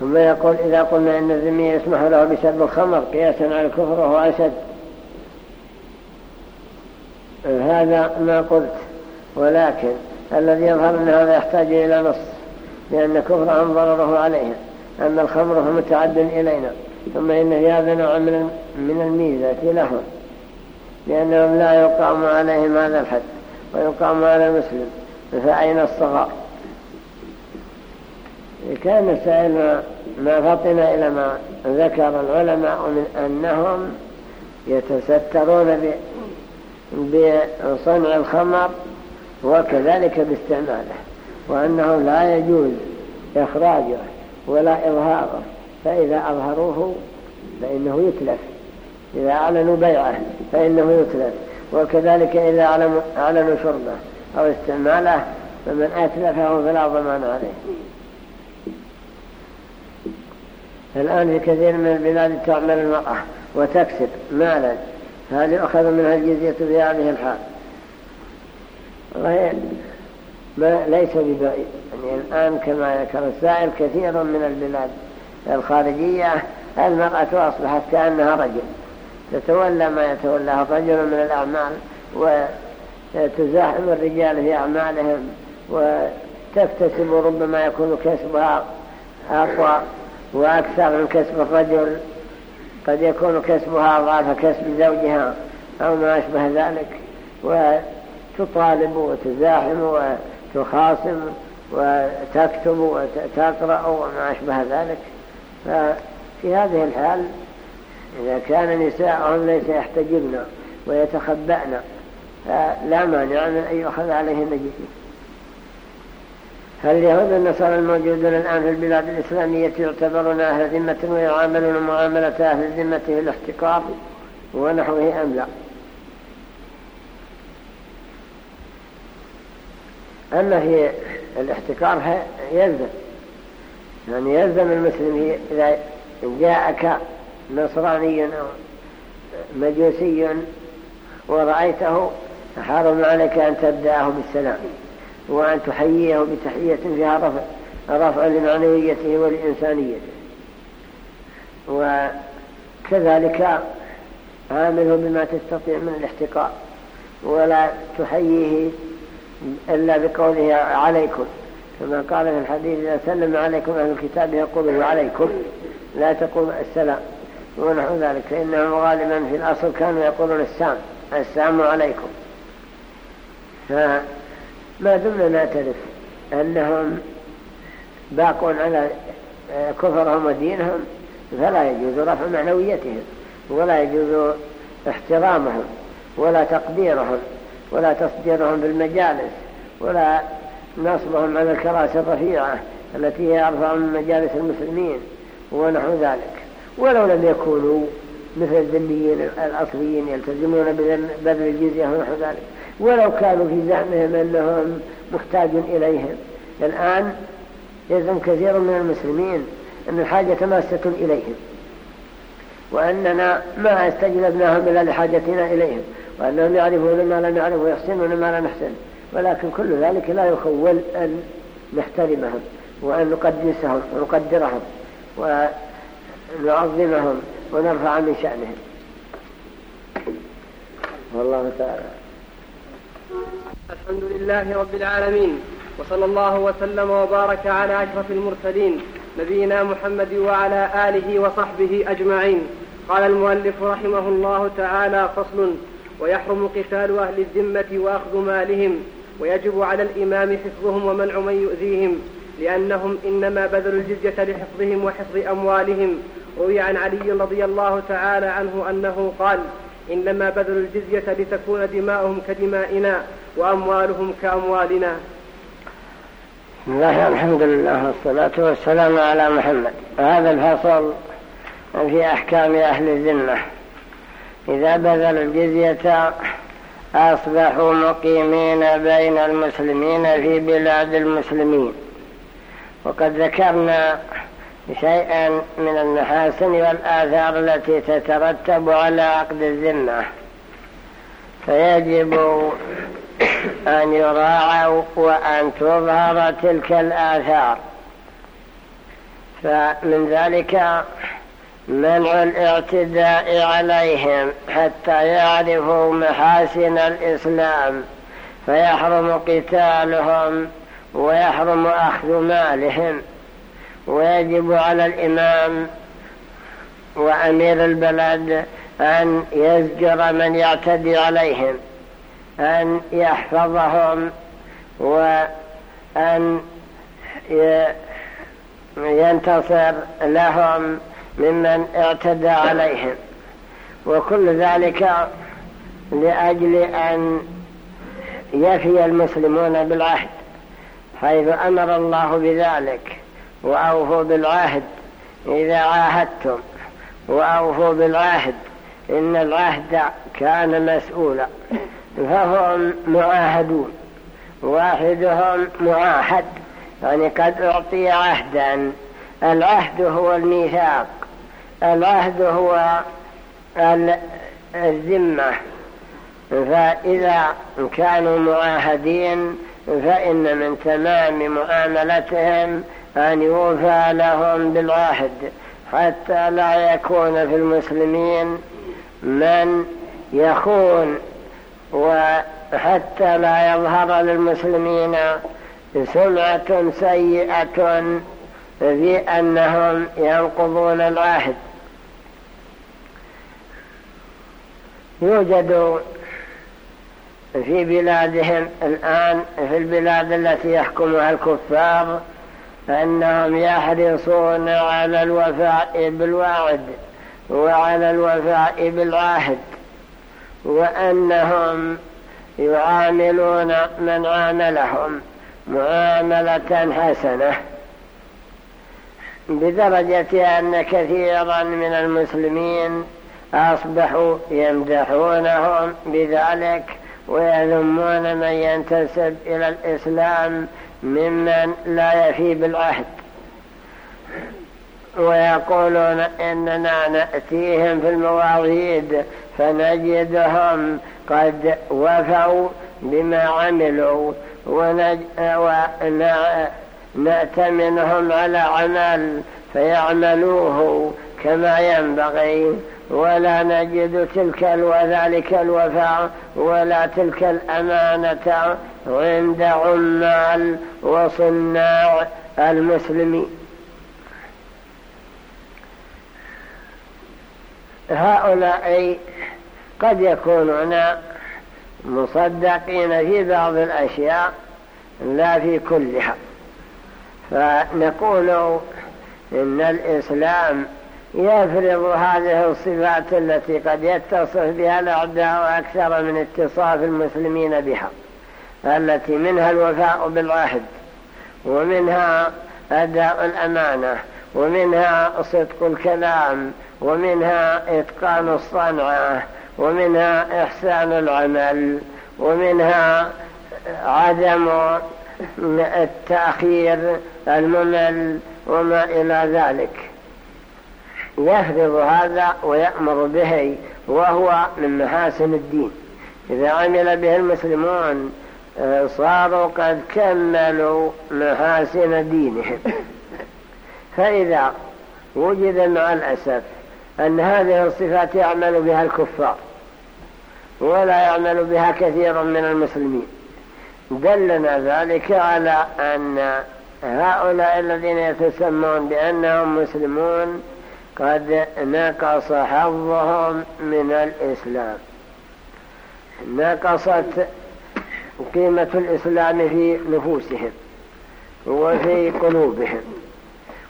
ثم يقول إذا قلنا إن الذمي يسمح له بشرب الخمر قياسا على الكفر وهو أشد. هذا ما قلت ولكن الذي يظهر أن هذا يحتاج إلى نص لأن كفرهم ضرره عليهم أن الخمر هو متعد إلينا ثم إن هذا نوع من الميزة لهم لأنهم لا يقام عليهم هذا الحد ويقام على المسلم فأين الصغار؟ كان السائل ما فطن إلى ما ذكر العلماء من أنهم يتسترون بصنع الخمر وكذلك باستعماله وأنه لا يجوز إخراجه ولا إظهاره فإذا أظهروه فإنه يتلف. إذا أعلنوا بيعه فإنه يتلف وكذلك إذا أعلنوا شربه أو استعماله فمن أتلفه فلا ضمان عليه. الآن في كثير من البلاد تعمل المرأة وتكسب مالا هل يؤخذ منها الجزية في هذه الحال ما ليس ببعيد يعني الآن كما ذكر السائل كثير من البلاد الخارجية المرأة أصبحت كأنها رجل. تتولى ما يتولاه الرجل من الأعمال وتزاحم الرجال في أعمالهم وتكتسب ربما يكون كسبها أقوى وأكثر من كسب الرجل. قد يكون كسبها أضعاف كسب زوجها أو ما أشبه ذلك. وتطالب وتزاحم وتخاصم وتكتب وتقرأ وما أشبه ذلك. ففي هذه الحال إذا كان نساءهم ليس يحتجبن ويتخبأن فلا مانع من أن يؤخذ عليهن جزية. فاليهود النصارى الموجودون الآن في البلاد الإسلامية يعتبرون أهل ذمة ويعاملون معاملة أهل الذمة في الاحتقار ونحوه أم لا؟ أما في الاحتكار يلزم يعني يلزم المسلم إذا جاءك نصراني أو مجوسي ورأيته حرم عليك أن تبدأه بالسلام وأن تحييه بتحية فيها رفع, رفع لمعنويته ولإنسانيته. وكذلك عامله بما تستطيع من الاحتقار ولا تحييه إلا بقوله عليكم. كما قال في الحديث إذا سلم عليكم أهل الكتاب يقوله عليكم لا تقول السلام. ونحو ذلك فإنهم غالبا في الأصل كانوا يقولون السام السلام عليكم. فما دمنا نعترف أنهم باقون على كفرهم ودينهم فلا يجوز رفع معنويتهم ولا يجوز احترامهم ولا تقديرهم ولا تصديرهم بالمجالس ولا نصبهم على الكراسي الرفيعة التي هي أرفع من مجالس المسلمين ونحو ذلك. ولو لم يكونوا مثل الذميين الأصليين يلتزمون بذل الجزية ونحو ذلك. ولو كانوا في زعمهم أنهم محتاج إليهم. الآن يزعم كثير من المسلمين أن الحاجة ماسة إليهم. وأننا ما استجلبناهم إلا لحاجتنا إليهم. وأنهم يعرفون ما لا نعرف ويحسنون ما لا نحسن. ولكن كل ذلك لا يخول أن نحترمهم وأن نقدسهم ونقدرهم ونعظمهم ونرفع من شأنهم. والله تعالى. الحمد لله رب العالمين وصلى الله وسلم وبارك على أشرف المرسلين نبينا محمد وعلى آله وصحبه أجمعين. قال المؤلف رحمه الله تعالى فصل ويحرم قتال أهل الذمة وأخذ مالهم ويجب على الإمام حفظهم ومنع من يؤذيهم لأنهم إنما بذلوا الجزية لحفظهم وحفظ أموالهم روي عن علي رضي الله تعالى عنه أنه قال إنما بذلوا الجزية لتكون دماؤهم كدمائنا وأموالهم كأموالنا. بسم الله الحمد لله والصلاة والسلام على محمد. هذا الفصل في أحكام أهل الذمة. إذا بذلوا الجزية أصبحوا مقيمين بين المسلمين في بلاد المسلمين. وقد ذكرنا شيئا من المحاسن والآثار التي تترتب على عقد الذمة. فيجب أن يراعوا وأن تظهر تلك الآثار. فمن ذلك منع الاعتداء عليهم حتى يعرفوا محاسن الإسلام فيحرم قتالهم ويحرم أخذ مالهم. ويجب على الإمام وأمير البلد أن يزجر من يعتدي عليهم أن يحفظهم وأن ينتصر لهم ممن اعتدى عليهم. وكل ذلك لأجل أن يفي المسلمون بالعهد حيث أمر الله بذلك. وأوفوا بالعهد إذا عاهدتم. وأوفوا بالعهد. إن العهد كان مسؤولا. فهم معاهدون. واحدهم معاهد. يعني قد أعطي عهدا. العهد هو الميثاق. العهد هو الذمة. فإذا كانوا معاهدين فإن من تمام معاملتهم أن يوفى لهم بالعهد حتى لا يكون في المسلمين من يخون وحتى لا يظهر للمسلمين سمعة سيئة في أنهم ينقضون العهد. يوجد في بلادهم الآن في البلاد التي يحكمها الكفار أنهم يحرصون على الوفاء بالوعد وعلى الوفاء بالعهد وأنهم يعاملون من عاملهم معاملة حسنة بدرجة أن كثيرا من المسلمين أصبحوا يمدحونهم بذلك ويذمون من ينتسب إلى الإسلام ممن لا يفي بالعهد. ويقولون إننا نأتيهم في المواعيد فنجدهم قد وفوا بما عملوا ونأتمنهم على عمل فيعملوه كما ينبغي. ولا نجد تلك وذلك الوفاء ولا تلك الأمانة عند عمال وصناع المسلمين هؤلاء قد يكونون مصدقين في بعض الأشياء لا في كلها. فنقول إن الإسلام يفرض هذه الصفات التي قد يتصف بها الأعداء أكثر من اتصاف المسلمين بها. التي منها الوفاء بالعهد ومنها أداء الأمانة ومنها صدق الكلام ومنها إتقان الصنعة ومنها إحسان العمل ومنها عدم التأخير الممل وما إلى ذلك. يفرض هذا ويأمر به وهو من محاسن الدين. إذا عمل به المسلمون صاروا قد كملوا محاسن دينهم. فإذا وجد مع الأسف أن هذه الصفات يعمل بها الكفار ولا يعمل بها كثير من المسلمين. دلنا ذلك على أن هؤلاء الذين يتسمون بأنهم مسلمون قد نقص حظهم من الإسلام. نقصت قيمة الإسلام في نفوسهم وفي قلوبهم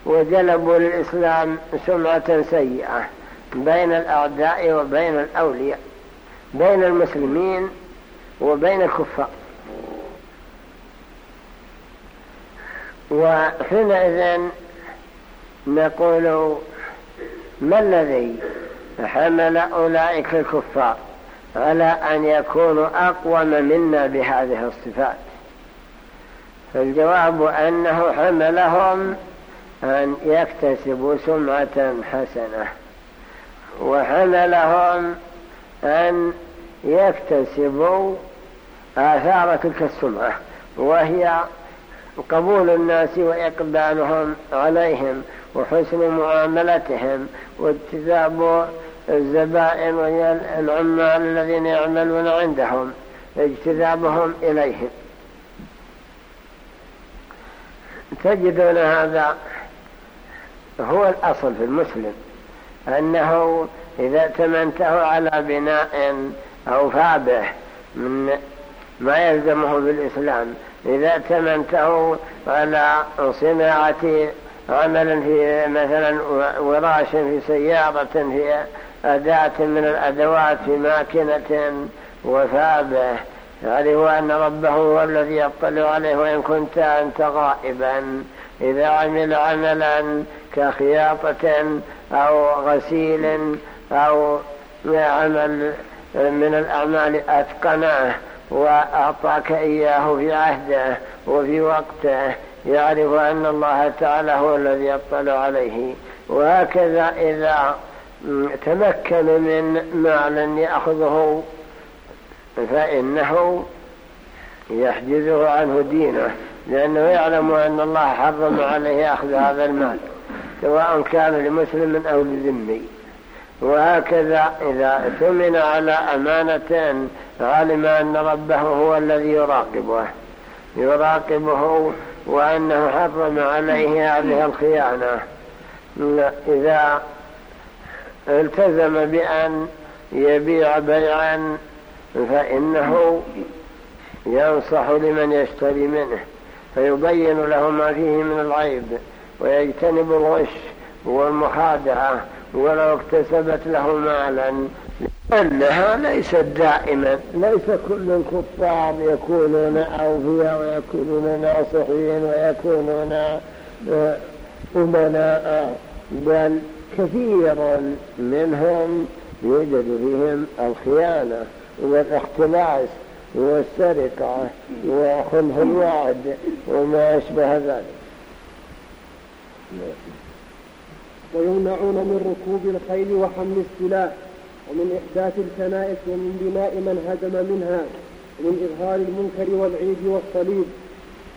وجلبوا للإسلام سمعة سيئة بين الأعداء وبين الأولياء بين المسلمين وبين الكفار. وحينئذ نقول ما الذي حمل أولئك الكفار؟ على أن يكونوا أقوم منا بهذه الصفات. فالجواب أنه حملهم أن يكتسبوا سمعة حسنة وحملهم أن يكتسبوا آثار تلك السمعة وهي قبول الناس وإقبالهم عليهم وحسن معاملتهم واجتذاب الزبائن والعمال الذين يعملون عندهم اجتذابهم إليهم. تجدون هذا هو الأصل في المسلم أنه إذا تمنته على بناء أو فابه من ما يلزمه بالإسلام إذا تمنته على صناعة عمل في مثلا وراش في سيارة في أداة من الأدوات في ماكنة وفابة يعرف أن ربه هو الذي يطلع عليه وإن كنت أنت غائبا. إذا عمل عملا كخياطة أو غسيل أو عمل من الأعمال أتقناه وأعطاك إياه في عهده وفي وقته يعرف أن الله تعالى هو الذي يطلع عليه. وهكذا إذا تمكن من مال يأخذه فإنه يحجزه عنه دينه لأنه يعلم أن الله حرم عليه أخذ هذا المال سواء كان لمسلم أو لذمي. وهكذا إذا ثمن على أمانة علم أن ربه هو الذي يراقبه يراقبه وأنه حرم عليه هذه الخيانة. إذا التزم بأن يبيع بيعا فإنه ينصح لمن يشتري منه فيبين له ما فيه من العيب ويجتنب الغش والمخادعة ولو اكتسبت له مالا. أنها ليست دائما ليس كل الكفار يكونون أوفياء ويكونون ناصحين ويكونون أمناء بل كثير منهم يوجد فيهم الخيانة والاختلاس والسرقة وخلف الوعد وما أشبه ذلك. ويمنعون من ركوب الخيل وحمل السلاح ومن إحداث الكنائس ومن بناء من هدم منها ومن إظهار المنكر والعيد والصليب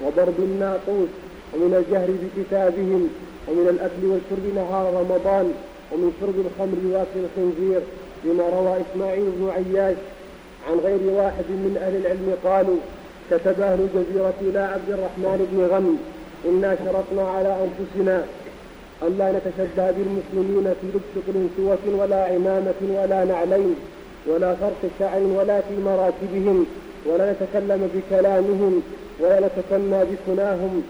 وضرب الناقوس ومن الجهر بكتابهم ومن الأكل والشرب نهار رمضان ومن شرب الخمر واكل الخنزير بما روى إسماعيل بن عياش عن غير واحد من أهل العلم قالوا كتب أهل الجزيرة إلى عبد الرحمن بن غم إنا شرطنا على أنفسنا ألا نتشبه بالمسلمين في لبس قلنسوة ولا عمامة ولا نعلين ولا فرق شعر ولا في مراكبهم ولا نتكلم بكلامهم ولا نتسمى بكناهم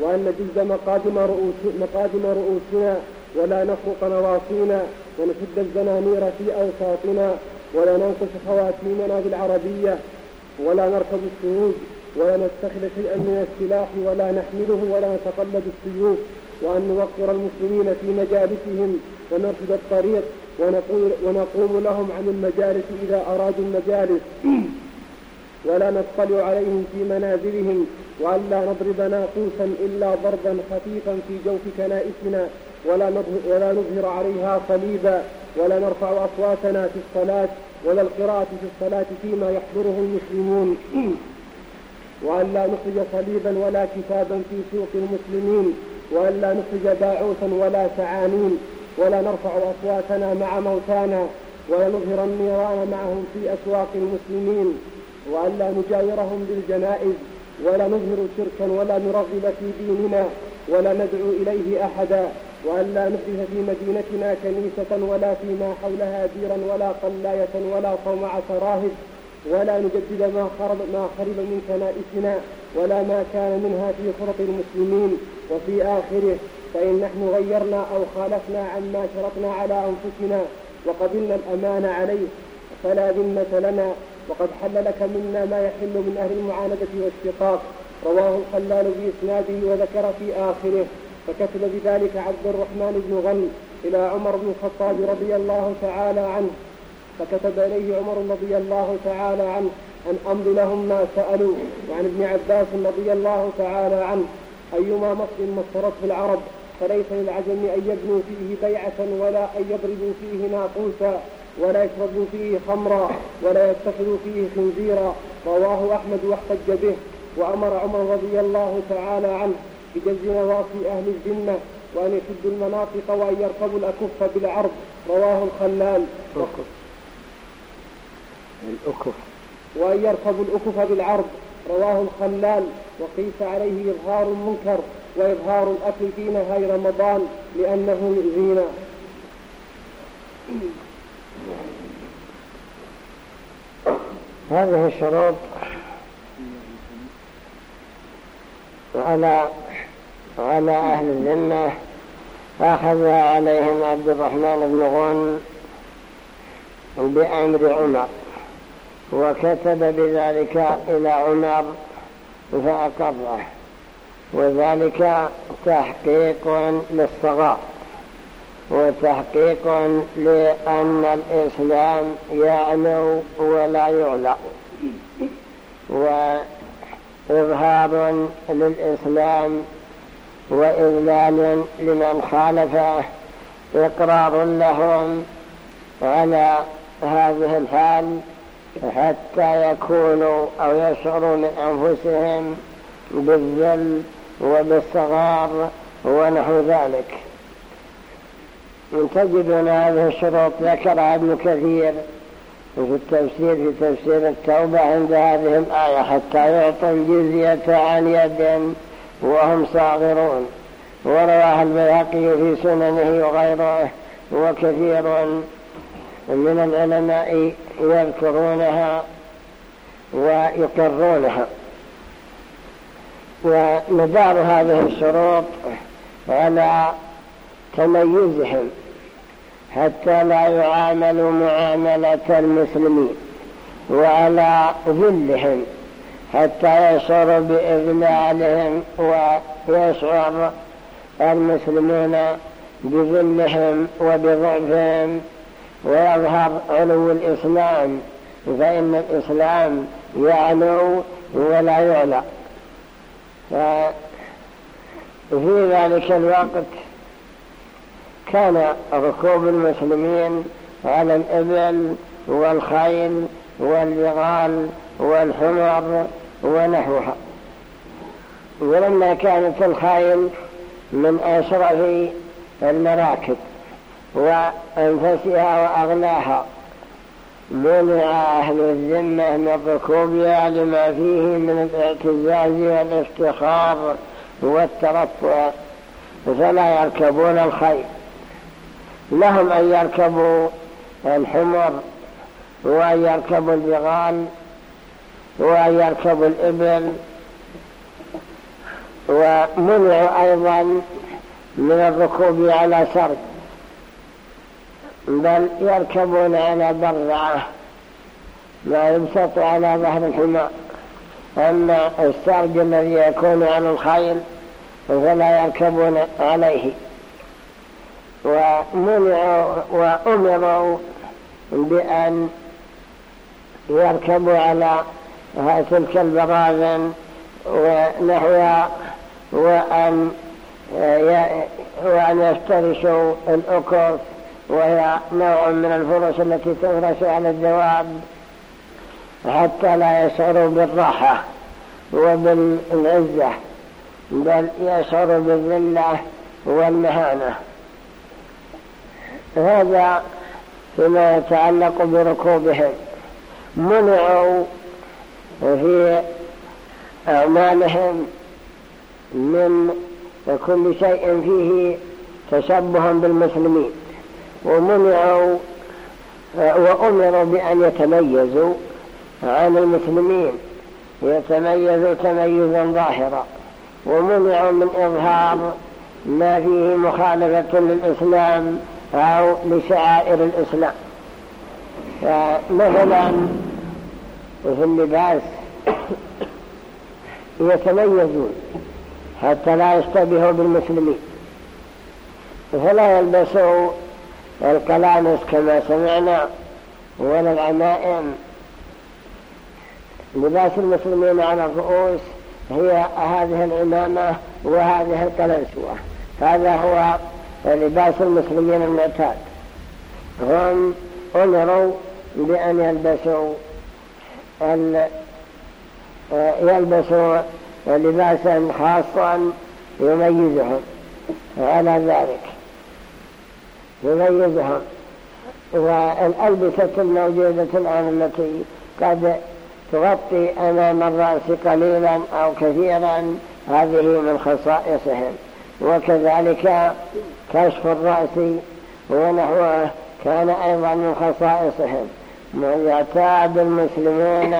وأن نجز مقادم, رؤوس مقادم رؤوسنا ولا نخرق نواصينا ونشد الزنانير في أوساطنا ولا ننقش خواتيمنا بالعربية ولا نركب السيوف ولا نتخذ شيئا من السلاح ولا نحمله ولا نتقلد السيوف وأن نوقر المسلمين في مجالسهم ونرشد الطريق ونقول ونقوم لهم عن المجالس إذا أرادوا المجالس. (clears throat) ولا نطلع عليهم في منازلهم وأن لا نضرب ناقوسا إلا ضربا خفيفا في جوف كنائسنا ولا ولا نظهر عليها صليبا ولا نرفع أصواتنا في الصلاة ولا القراءة في الصلاة فيما يحضره المسلمون. (clears throat) وأن لا نخرج صليبا ولا كتابا في سوق المسلمين وأن لا نخرج باعوثا ولا سعانين ولا نرفع أصواتنا مع موتانا ولا نظهر النيران معهم في أسواق المسلمين وأن لا نجاورهم بالجنائز. ولا نظهر شركا ولا نرغب في ديننا ولا ندعو إليه أحدا وأن لا نحدث في مدينتنا كنيسة ولا فيما حولها ديرا ولا قلاية ولا صومعة راهب ولا نجدد ما خرب, ما خرب من كنائسنا ولا ما كان منها في خرط المسلمين. وفي آخره فإن نحن غيرنا أو خالفنا عما شرطنا على أنفسنا وقبلنا الأمان عليه فلا ذمة لنا. وقد حل لك منا ما يحل من أهل المعاندة والشقاق. رواه الخلال بإسناده وذكر في آخره. فكتب بذلك عبد الرحمن بن غن إلى عمر بن الخطاب رضي الله تعالى عنه. فكتب إليه عمر رضي الله تعالى عنه أن أمضي لهم ما سألوا وعن ابن عباس رضي الله تعالى عنه. أيما مصر مصرته العرب فليس للعجم أن يبنوا فيه بيعة ولا أن يضربوا فيه ناقوسا. ولا يشربوا فيه خمرا ولا يتخذوا فيه خنزيرا. رواه أحمد واحتج به وأمر عمر رضي الله تعالى عنه بجز نواصي أهل الذمة وأن يشدوا المناطق وأن يركبوا الأكف بالعرض. رواه الخلال. الأكف. وأن يركبوا الأكف بالعرض. رواه الخلال. وقيس عليه إظهار المنكر وإظهار الأكل في نهاية رمضان لأنه يؤذينا. هذه الشروط على على أهل الذمة. أخذها عليهم عبد الرحمن بن غن بأمر عمر وكتب بذلك إلى عمر فأقره وذلك تحقيق للصغار. وتحقيق لأن الإسلام يعلو ولا يعلى وإظهار للإسلام وإذلال لمن خالفه. إقرار لهم على هذه الحال حتى يكونوا أو يشعروا من أنفسهم بالذل وبالصغار ونحو ذلك. تجدون هذه الشروط ذكرها ابن كثير في التفسير في تفسير التوبة عند هذه الآية حتى يعطوا الجزية عن يد وهم صاغرون. ورواه البيهقي في سننه وغيره وكثير من العلماء يذكرونها ويقرونها. ومدار هذه الشروط على تميزهم حتى لا يعاملوا معاملة المسلمين وعلى ذلهم حتى يشعروا بإذلالهم ويشعر المسلمون بذلهم وبضعفهم ويظهر علو الإسلام فإن الإسلام يعلو ولا يعلى. ففي ذلك الوقت كان ركوب المسلمين على الإبل والخيل والبغال والحمر ونحوها. ولما كانت الخيل من أشرف المراكب وأنفسها وأغلاها منع أهل الذمة من ركوبها لما فيه من الاعتزاز والافتخار والترفع فلا يركبون الخيل. لهم أن يركبوا الحمر وأن يركبوا البغال وأن يركبوا الإبل ومنعوا أيضا من الركوب على سرد. بل يركبون على برعة ما يبسط على ظهر الحمار أما السرد الذي يكون على الخيل فلا يركبون عليه. ومنعوا وأمروا بأن يركبوا على تلك البراذن ونحوها وأن وأن يفترشوا الأكف وهي نوع من الفرش التي تفرش على الدواب حتى لا يشعروا بالراحة وبالعزة بل يشعروا بالذلة والمهانة. هذا فيما يتعلق بركوبهم. منعوا في أعمالهم من كل شيء فيه تشبه بالمسلمين. ومنعوا وأمروا بأن يتميزوا عن المسلمين. يتميزوا تميزا ظاهرا. ومنعوا من إظهار ما فيه مخالفة للإسلام أو لشعائر الإسلام. فمثلا في اللباس يتميزون حتى لا يشتبهوا بالمسلمين. فلا يلبسوا القلانس كما سمعنا ولا العمائم لباس المسلمين على الرؤوس هي هذه العمامة وهذه القلنسوة هذا هو لباس المسلمين المعتاد. هم أمروا بأن يلبسوا يلبسوا لباسا خاصا يميزهم. على ذلك يميزهم. والألبسة الموجودة الآن التي قد تغطي أمام الرأس قليلا أو كثيرا هذه من خصائصهم. وكذلك كشف الرأس ونحوه كان أيضا من خصائصهم. يعتاد المسلمون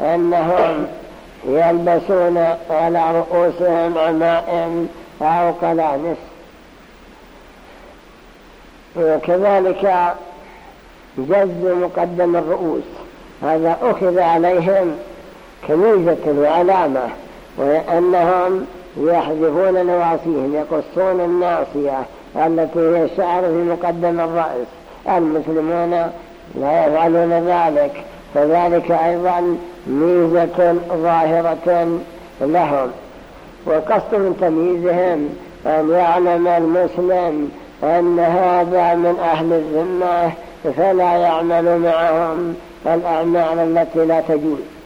أنهم يلبسون على رؤوسهم عمائم أو قلانس. وكذلك جز مقدم الرؤوس. هذا أخذ عليهم كنيزة وعلامة وأنهم يحذفون نواصيهم يقصون الناصية التي هي الشعر في مقدم الرأس. المسلمون لا يفعلون ذلك. فذلك أيضا ميزة ظاهرة لهم. وقصد من تمييزهم أن يعلم المسلم أن هذا من أهل الذمة فلا يعمل معهم الأعمال التي لا تجوز.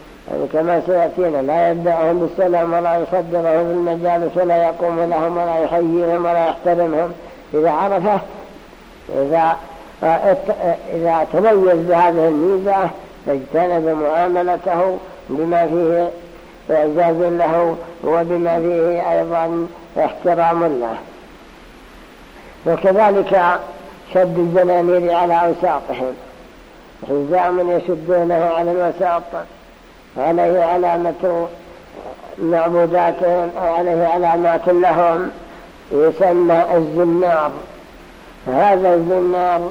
كما سيأتينا لا يبدأهم بالسلام ولا يصدرهم المجالس ولا يقوم لهم ولا يحييهم ولا يحترمهم. إذا عرفه إذا إذا تميز بهذه الميزة فاجتنب معاملته بما فيه إعزاز له وبما فيه أيضا احترام له. وكذلك شد الزنانير على أوساطهم. حزام يشدونه على الوساط عليه علامة معبوداتهم أو عليه علامات لهم يسمى الزنار. هذا الزنار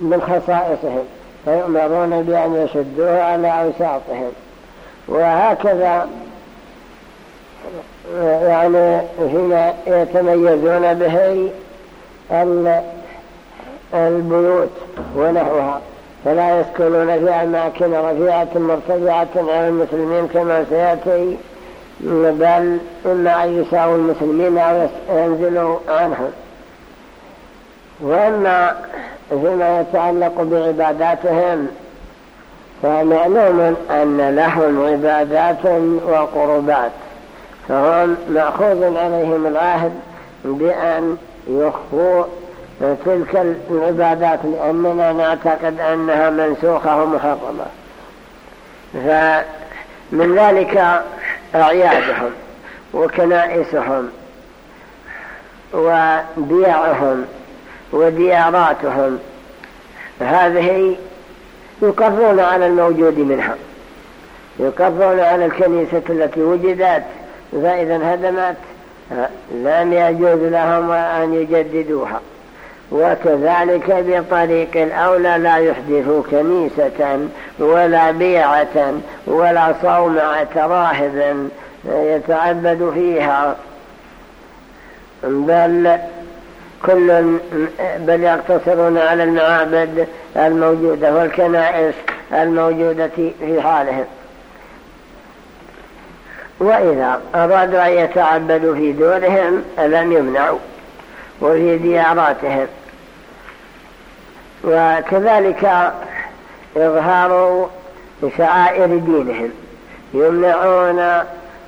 من خصائصهم فيؤمرون بأن يشدوه على أوساطهم. وهكذا يعني فيما يتميزون به البيوت ونحوها. فلا يسكنون في أماكن رفيعة مرتفعة على المسلمين كما سيأتي بل إما أن يساووا المسلمين أو ينزلوا عنهم وأما فيما يتعلق بعباداتهم فمعلوم أن لهم عبادات وقربات فهم مأخوذ عليهم العهد بأن يخفوا تلك العبادات لأننا نعتقد أنها منسوخة ومحرمة. فمن ذلك أعيادهم وكنائسهم وبيعهم ودياراتهم. هذه يقرون على الموجود منها يقرون على الكنيسة التي وجدت فإذا انهدمت لم يجوز لهم أن يجددوها. وكذلك بطريق الأولى لا يحدثوا كنيسة ولا بيعة ولا صومعة راهب يتعبد فيها. بل كل بل يقتصرون على المعابد الموجودة والكنائس الموجودة في حالهم. وإذا أرادوا أن يتعبدوا في دورهم لم يمنعوا وفي دياراتهم. وكذلك إظهار شعائر دينهم يمنعون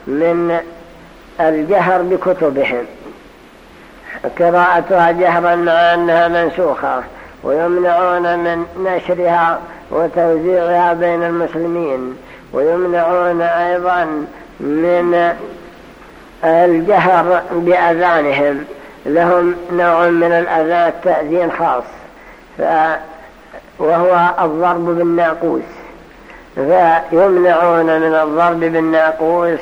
من الجهر بكتبهم. قراءتها جهرا مع أنها منسوخة ويمنعون من نشرها وتوزيعها بين المسلمين ويمنعون أيضا من الجهر بأذانهم لهم نوع من الأذان التأذين خاص. وهو الضرب بالناقوس. فيمنعون من الضرب بالناقوس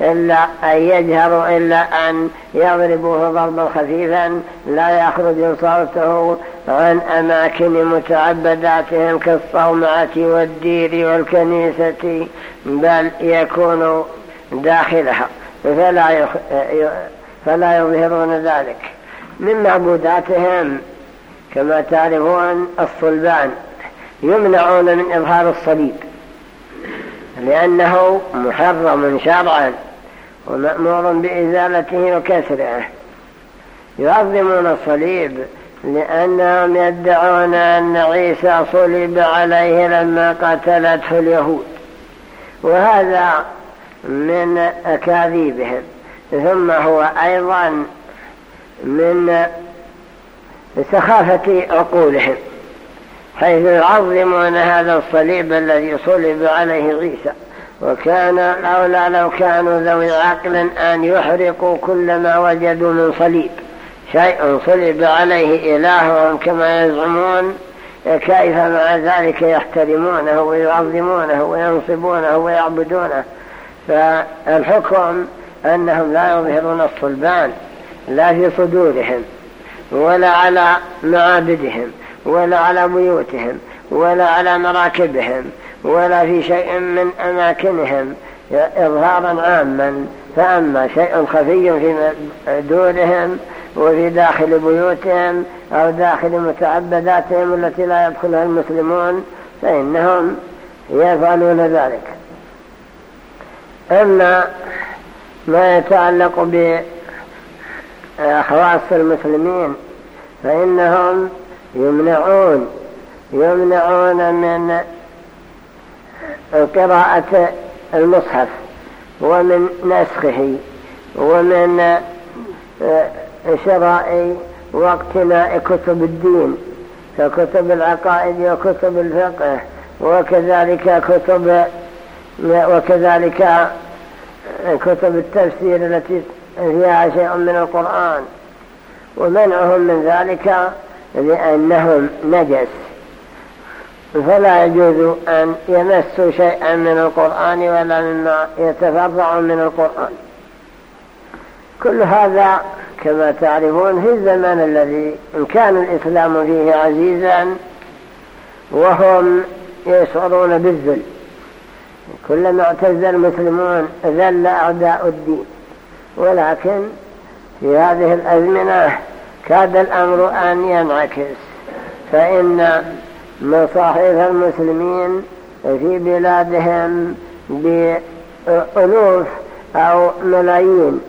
إلا أن يجهروا إلا أن يضربوه ضربا خفيفا. لا يخرج صوته عن أماكن متعبداتهم كالصومعة والدير والكنيسة بل يكون داخلها. فلا, فلا يظهرون ذلك. من معبوداتهم كما تعرفون الصلبان يمنعون من إظهار الصليب لأنه محرم شرعا ومأمور بإزالته وكسره يعظمون الصليب لأنهم يدعون أن عيسى صلب عليه لما قتلته اليهود وهذا من أكاذيبهم ثم هو أيضا من سخافة عقولهم حيث يعظمون هذا الصليب الذي صلب عليه عيسى. وكان الأولى لو كانوا ذوي عقل أن يحرقوا كل ما وجدوا من صليب. شيء صلب عليه إلههم كما يزعمون كيف مع ذلك يحترمونه ويعظمونه وينصبونه ويعبدونه. فالحكم أنهم لا يظهرون الصلبان لا في صدورهم. ولا على معابدهم ولا على بيوتهم ولا على مراكبهم ولا في شيء من أماكنهم إظهارا عاما. فأما شيء خفي في دورهم وفي داخل بيوتهم أو داخل متعبداتهم التي لا يدخلها المسلمون فإنهم يفعلون ذلك. أما ما يتعلق بخواص المسلمين فإنهم يمنعون يمنعون من قراءة المصحف ومن نسخه ومن شراء واقتناء كتب الدين ككتب العقائد وكتب الفقه وكذلك كتب وكذلك كتب التفسير التي فيها شيء من القرآن ومنعهم من ذلك لأنهم نجس. فلا يجوز أن يمسوا شيئا من القرآن ولا مما يتفرع من القرآن. كل هذا كما تعرفون في الزمان الذي كان الإسلام فيه عزيزا وهم يشعرون بالذل. كلما اعتز المسلمون ذل أعداء الدين. ولكن في هذه الأزمنة كاد الأمر أن ينعكس فإن مصاحف المسلمين في بلادهم بألوف أو ملايين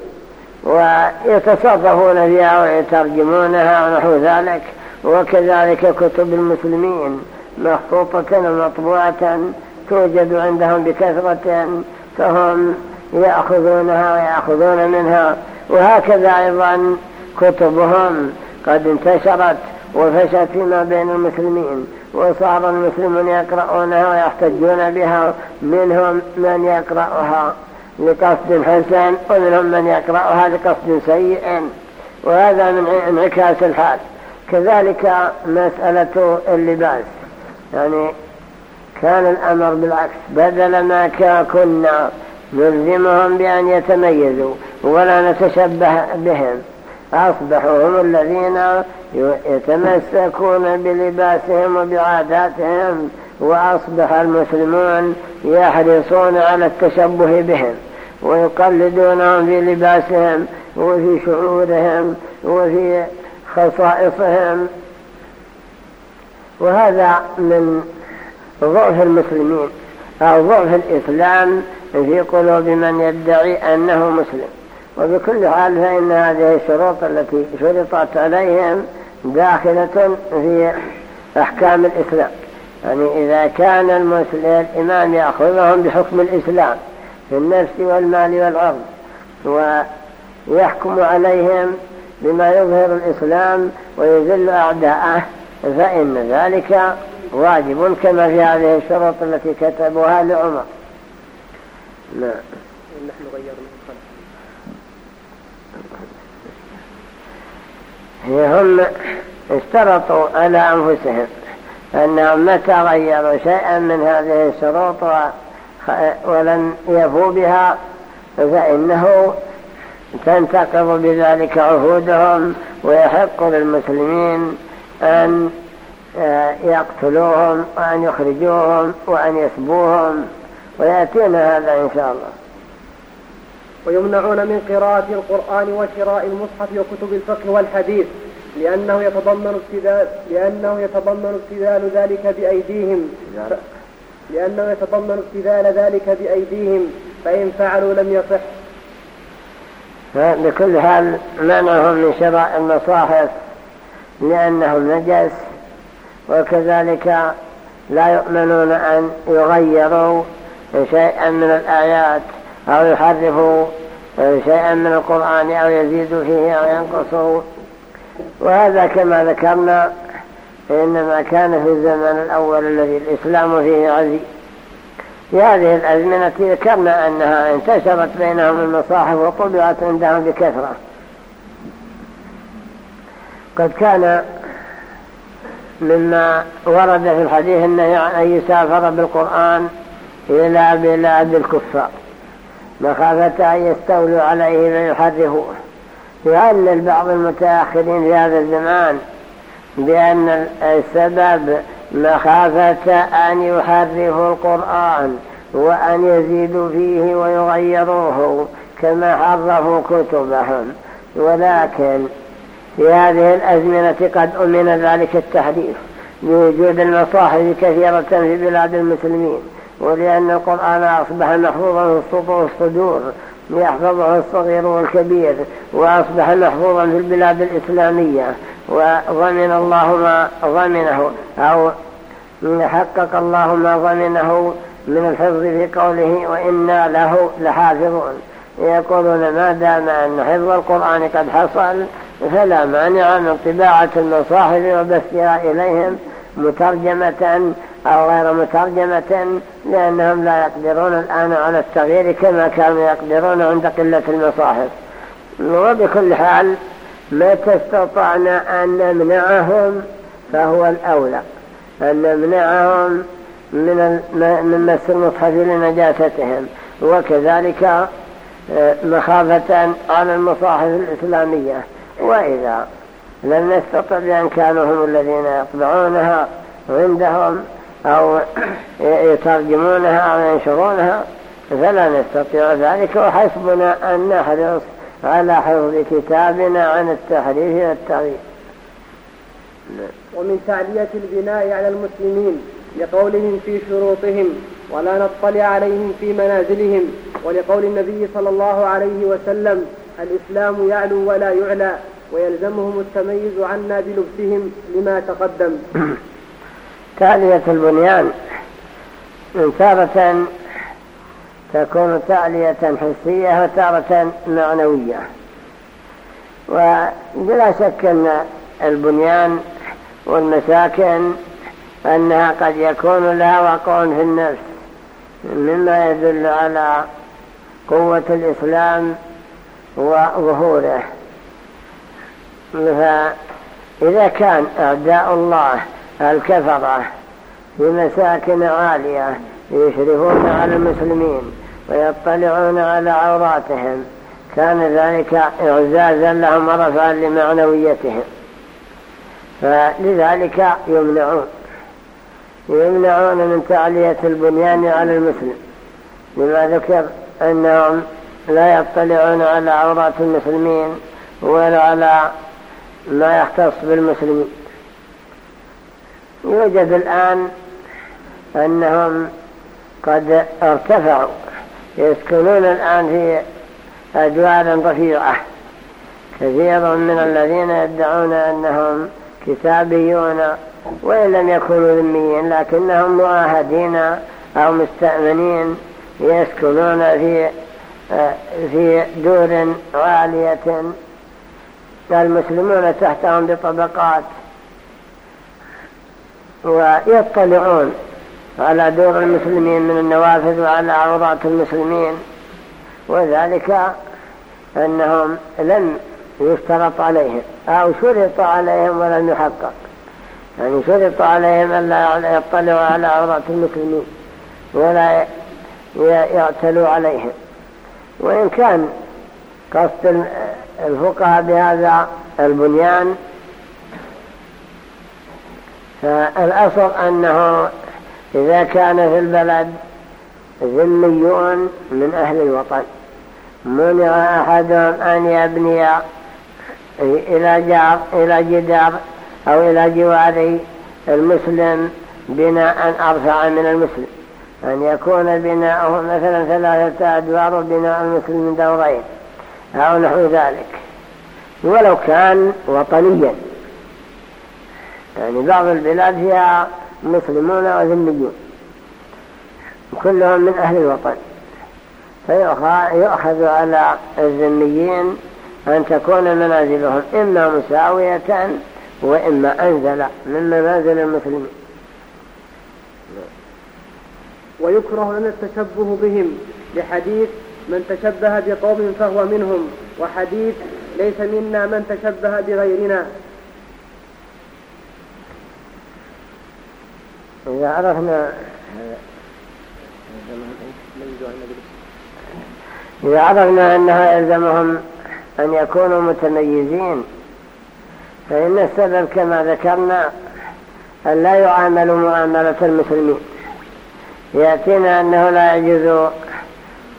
ويتصرفون فيها ويترجمونها ونحو ذلك وكذلك كتب المسلمين مخطوطة ومطبوعة توجد عندهم بكثرة فهم يأخذونها ويأخذون منها وهكذا أيضا كتبهم قد انتشرت وفشت فيما بين المسلمين وصار المسلمون يقرؤونها ويحتجون بها منهم من يقرأها لقصد حسن ومنهم من يقرأها لقصد سيء وهذا من انعكاس الحال كذلك مسألة اللباس. يعني كان الأمر بالعكس بدل ما كنا نلزمهم بأن يتميزوا ولا نتشبه بهم. أصبحوا هم الذين يتمسكون بلباسهم وبعاداتهم وأصبح المسلمون يحرصون على التشبه بهم ويقلدونهم في لباسهم وفي شعورهم وفي خصائصهم. وهذا من ضعف المسلمين أو ضعف الإسلام في قلوب من يدعي أنه مسلم. وبكل حال فإن هذه الشروط التي شرطت عليهم داخلة في أحكام الإسلام. يعني إذا كان المسلم الإمام يأخذهم بحكم الإسلام في النفس والمال والعرض ويحكم عليهم بما يظهر الإسلام ويذل أعداءه فإن ذلك واجب كما في هذه الشروط التي كتبوها لعمر. نعم نحن غيرنا هم اشترطوا على أنفسهم أنهم متى غيروا شيئا من هذه الشروط ولم يفوا بها فإنه تنتقض بذلك عهودهم ويحق للمسلمين أن آه، يقتلوهم وأن يخرجوهم وأن يسبوهم. ويأتينا هذا إن شاء الله. ويمنعون من قراءة القرآن وشراء المصحف وكتب الفقه والحديث لأنه يتضمن استدلال لأنه يتضمن استدلال ذلك بأيديهم. لأنه يتضمن استدلال ذلك بأيديهم فإن فعلوا لم يصح. بكل حال منعهم من شراء المصاحف لأنه نجس وكذلك لا يؤمنون أن يغيروا شيئا من الآيات أو يحرفوا شيئا من القرآن أو يزيدوا فيه أو ينقصوا وهذا كما ذكرنا إنما كان في الزمن الأول الذي الإسلام فيه عزيز في هذه الأزمنة ذكرنا أنها انتشرت بينهم المصاحف وطبعت عندهم بكثرة. قد كان مما ورد في الحديث النهي عن أن يسافر بالقرآن إلى بلاد الكفار. مخافة أن يستولوا عليه ويحرفوه يعلل بعض المتأخرين في هذا الزمان بأن السبب مخافة أن يحرفوا القرآن وأن يزيدوا فيه ويغيروه كما حرفوا كتبهم. ولكن في هذه الأزمنة قد أمن ذلك التحريف بوجود المصاحف كثيرة في بلاد المسلمين. ولأن القرآن أصبح محفوظا في الصدور يحفظه الصغير والكبير وأصبح محفوظا في البلاد الإسلامية. وضمن الله ما ضمنه أو حقق الله ما ضمنه من الحفظ في قوله وإنا له لحافظون. يقولون ما دام أن حفظ القرآن قد حصل فلا مانع من طباعة المصاحف وبثها إليهم مترجمة أو غير مترجمة لأنهم لا يقدرون الآن على التغيير كما كانوا يقدرون عند قلة المصاحف. وبكل حال ما تستطعنا أن نمنعهم فهو الأولى. أن نمنعهم من من مس المصحف لنجاستهم وكذلك آه، مخافة على المصاحف الإسلامية. وإذا لم نستطع بأن كانوا هم الذين يطبعونها عندهم أو يترجمونها أو ينشرونها فلا نستطيع ذلك. وحسبنا أن نحرص على حفظ كتابنا عن التحريف والتغيير. ومن تعلية البناء على المسلمين لقولهم في شروطهم ولا نطلع عليهم في منازلهم ولقول النبي صلى الله عليه وسلم الإسلام يعلو ولا يعلى ويلزمهم التميز عنا بلبسهم لما تقدم. (coughs) تعلية البنيان. تارة تكون تعلية حسية وتارة معنوية. وبلا شك أن البنيان والمساكن أنها قد يكون لها وقع في النفس مما يدل على قوة الإسلام وظهوره. فإذا كان أعداء الله الكفرة في مساكن عالية يشرفون على المسلمين ويطلعون على عوراتهم. كان ذلك إعزازا لهم ورفعا لمعنويتهم. فلذلك يمنعون. يمنعون من تعلية البنيان على المسلم. لما ذكر أنهم لا يطلعون على عورات المسلمين ولا على ما يختص بالمسلمين. يوجد الآن أنهم قد ارتفعوا يسكنون الآن في أدوار رفيعة كثير من الذين يدعون أنهم كتابيون وإن لم يكونوا ذميين لكنهم معاهدين أو مستأمنين يسكنون في في دور عالية. المسلمون تحتهم بطبقات ويطلعون على دور المسلمين من النوافذ وعلى عورات المسلمين. وذلك أنهم لم يشترط عليهم أو شرط عليهم ولم يحقق. يعني شرط عليهم أن لا يطلعوا على عورات المسلمين ولا يعتلوا عليهم. وإن كان قصد الفقهاء بهذا البنيان فالأصل أنه إذا كان في البلد ذميون من أهل الوطن. منع أحدهم أن يبني إلى جار إلى جدار أو إلى جوار المسلم بناء أرفع من المسلم. أن يكون بناؤه مثلا ثلاثة أدوار بناء المسلم دورين. أو نحو ذلك. ولو كان وطنيا. يعني بعض البلاد فيها مسلمون وذميون. كلهم من أهل الوطن. فيؤخذ على الذميين أن تكون منازلهم إما مساوية وإما أنزل من منازل المسلمين. ويكره لنا التشبه بهم لحديث من تشبه بقوم فهو منهم وحديث ليس منا من تشبه بغيرنا. إذا عرفنا إذا عرفنا أنها يلزمهم أن يكونوا متميزين فإن السبب كما ذكرنا أن لا يعاملوا معاملة المسلمين. يأتينا أنه لا يجوز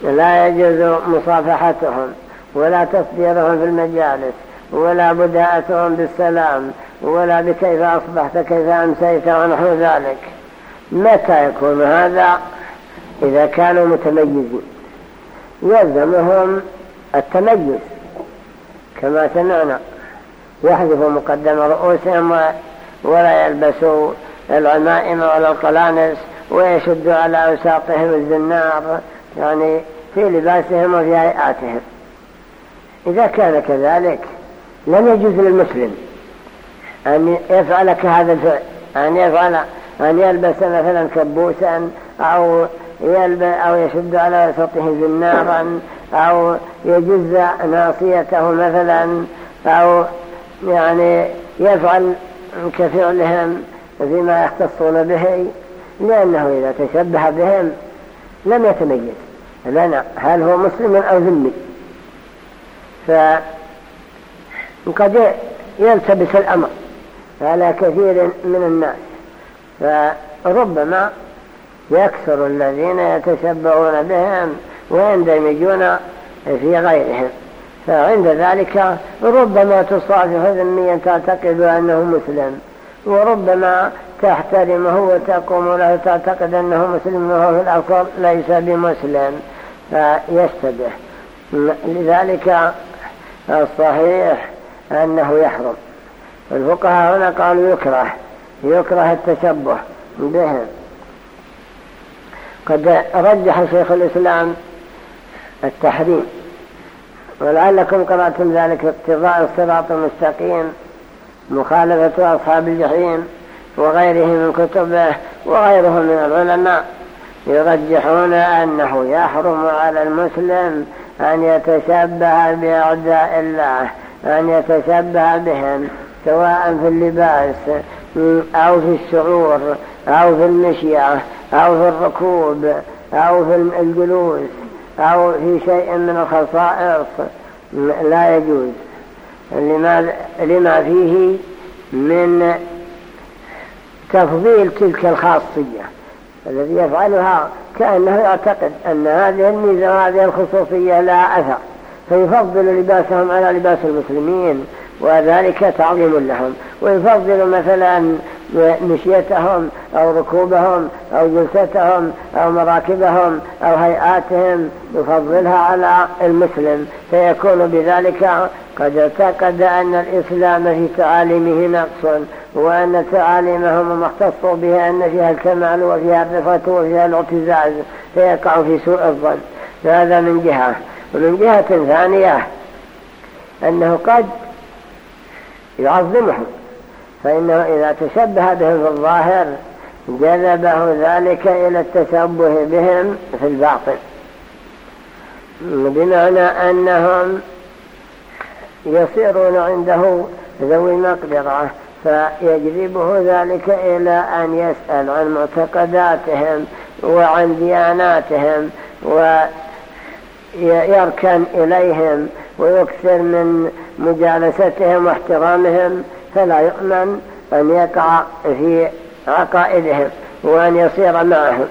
لا يجوز مصافحتهم ولا تصديرهم في المجالس ولا بداءتهم بالسلام ولا بكيف أصبحت كيف أمسيت ونحو ذلك. متى يكون هذا؟ إذا كانوا متميزين. يلزمهم التميز كما سمعنا. يحذفوا مقدم رؤوسهم ولا يلبسوا العمائم ولا القلانس ويشدوا على أوساطهم الزنار يعني في لباسهم وفي هيئاتهم. إذا كان كذلك لم يجوز للمسلم أن يفعل كهذا الفعل. أن يفعل أن يلبس مثلا كبوسا أو يلبس أو يشد على وسطه زنارا أو يجز ناصيته مثلا أو يعني يفعل كفعلهم فيما يختصون به لأنه إذا تشبه بهم لم يتميز. لنا هل هو مسلم أو ذمي؟ فقد يلتبس الأمر. على كثير من الناس. فربما يكثر الذين يتشبهون بهم ويندمجون في غيرهم. فعند ذلك ربما تصافح ذميا تعتقد أنه مسلم وربما تحترمه وتقوم له تعتقد أنه مسلم وهو في الأصل ليس بمسلم. فيشتبه. لذلك الصحيح أنه يحرم. الفقهاء هنا قالوا يكره يكره التشبه بهم. قد رجح شيخ الإسلام التحريم ولعلكم قرأتم ذلك اقتضاء الصراط المستقيم مخالفة أصحاب الجحيم وغيره من كتبه وغيرهم من العلماء يرجحون أنه يحرم على المسلم أن يتشبه بأعداء الله أن يتشبه بهم. سواء في اللباس أو في الشعور أو في المشية أو في الركوب أو في الجلوس أو في شيء من الخصائص لا يجوز. لما, لما فيه من تفضيل تلك الخاصية الذي يفعلها كأنه يعتقد أن هذه الميزة وهذه الخصوصية لا أثر فيفضل لباسهم على لباس المسلمين وذلك تعظيم لهم. ويفضل مثلا مشيتهم أو ركوبهم أو جلستهم أو مراكبهم أو هيئاتهم يفضلها على المسلم. فيكون بذلك قد اعتقد أن الإسلام في تعاليمه نقص وأن تعاليمهم مختص بها أن فيها الكمال وفيها الرفة وفيها الاعتزاز. فيقع في سوء الظن. هذا من جهة. ومن جهة ثانية أنه قد يعظمهم فإنه إذا تشبه بهم في الظاهر جذبه ذلك إلى التشبه بهم في الباطن. بمعنى أنهم يصيرون عنده ذوي مقدرة فيجذبه ذلك إلى أن يسأل عن معتقداتهم وعن دياناتهم ويركن إليهم ويكثر من مجالستهم واحترامهم فلا يؤمن أن يقع في عقائدهم وأن يصير معهم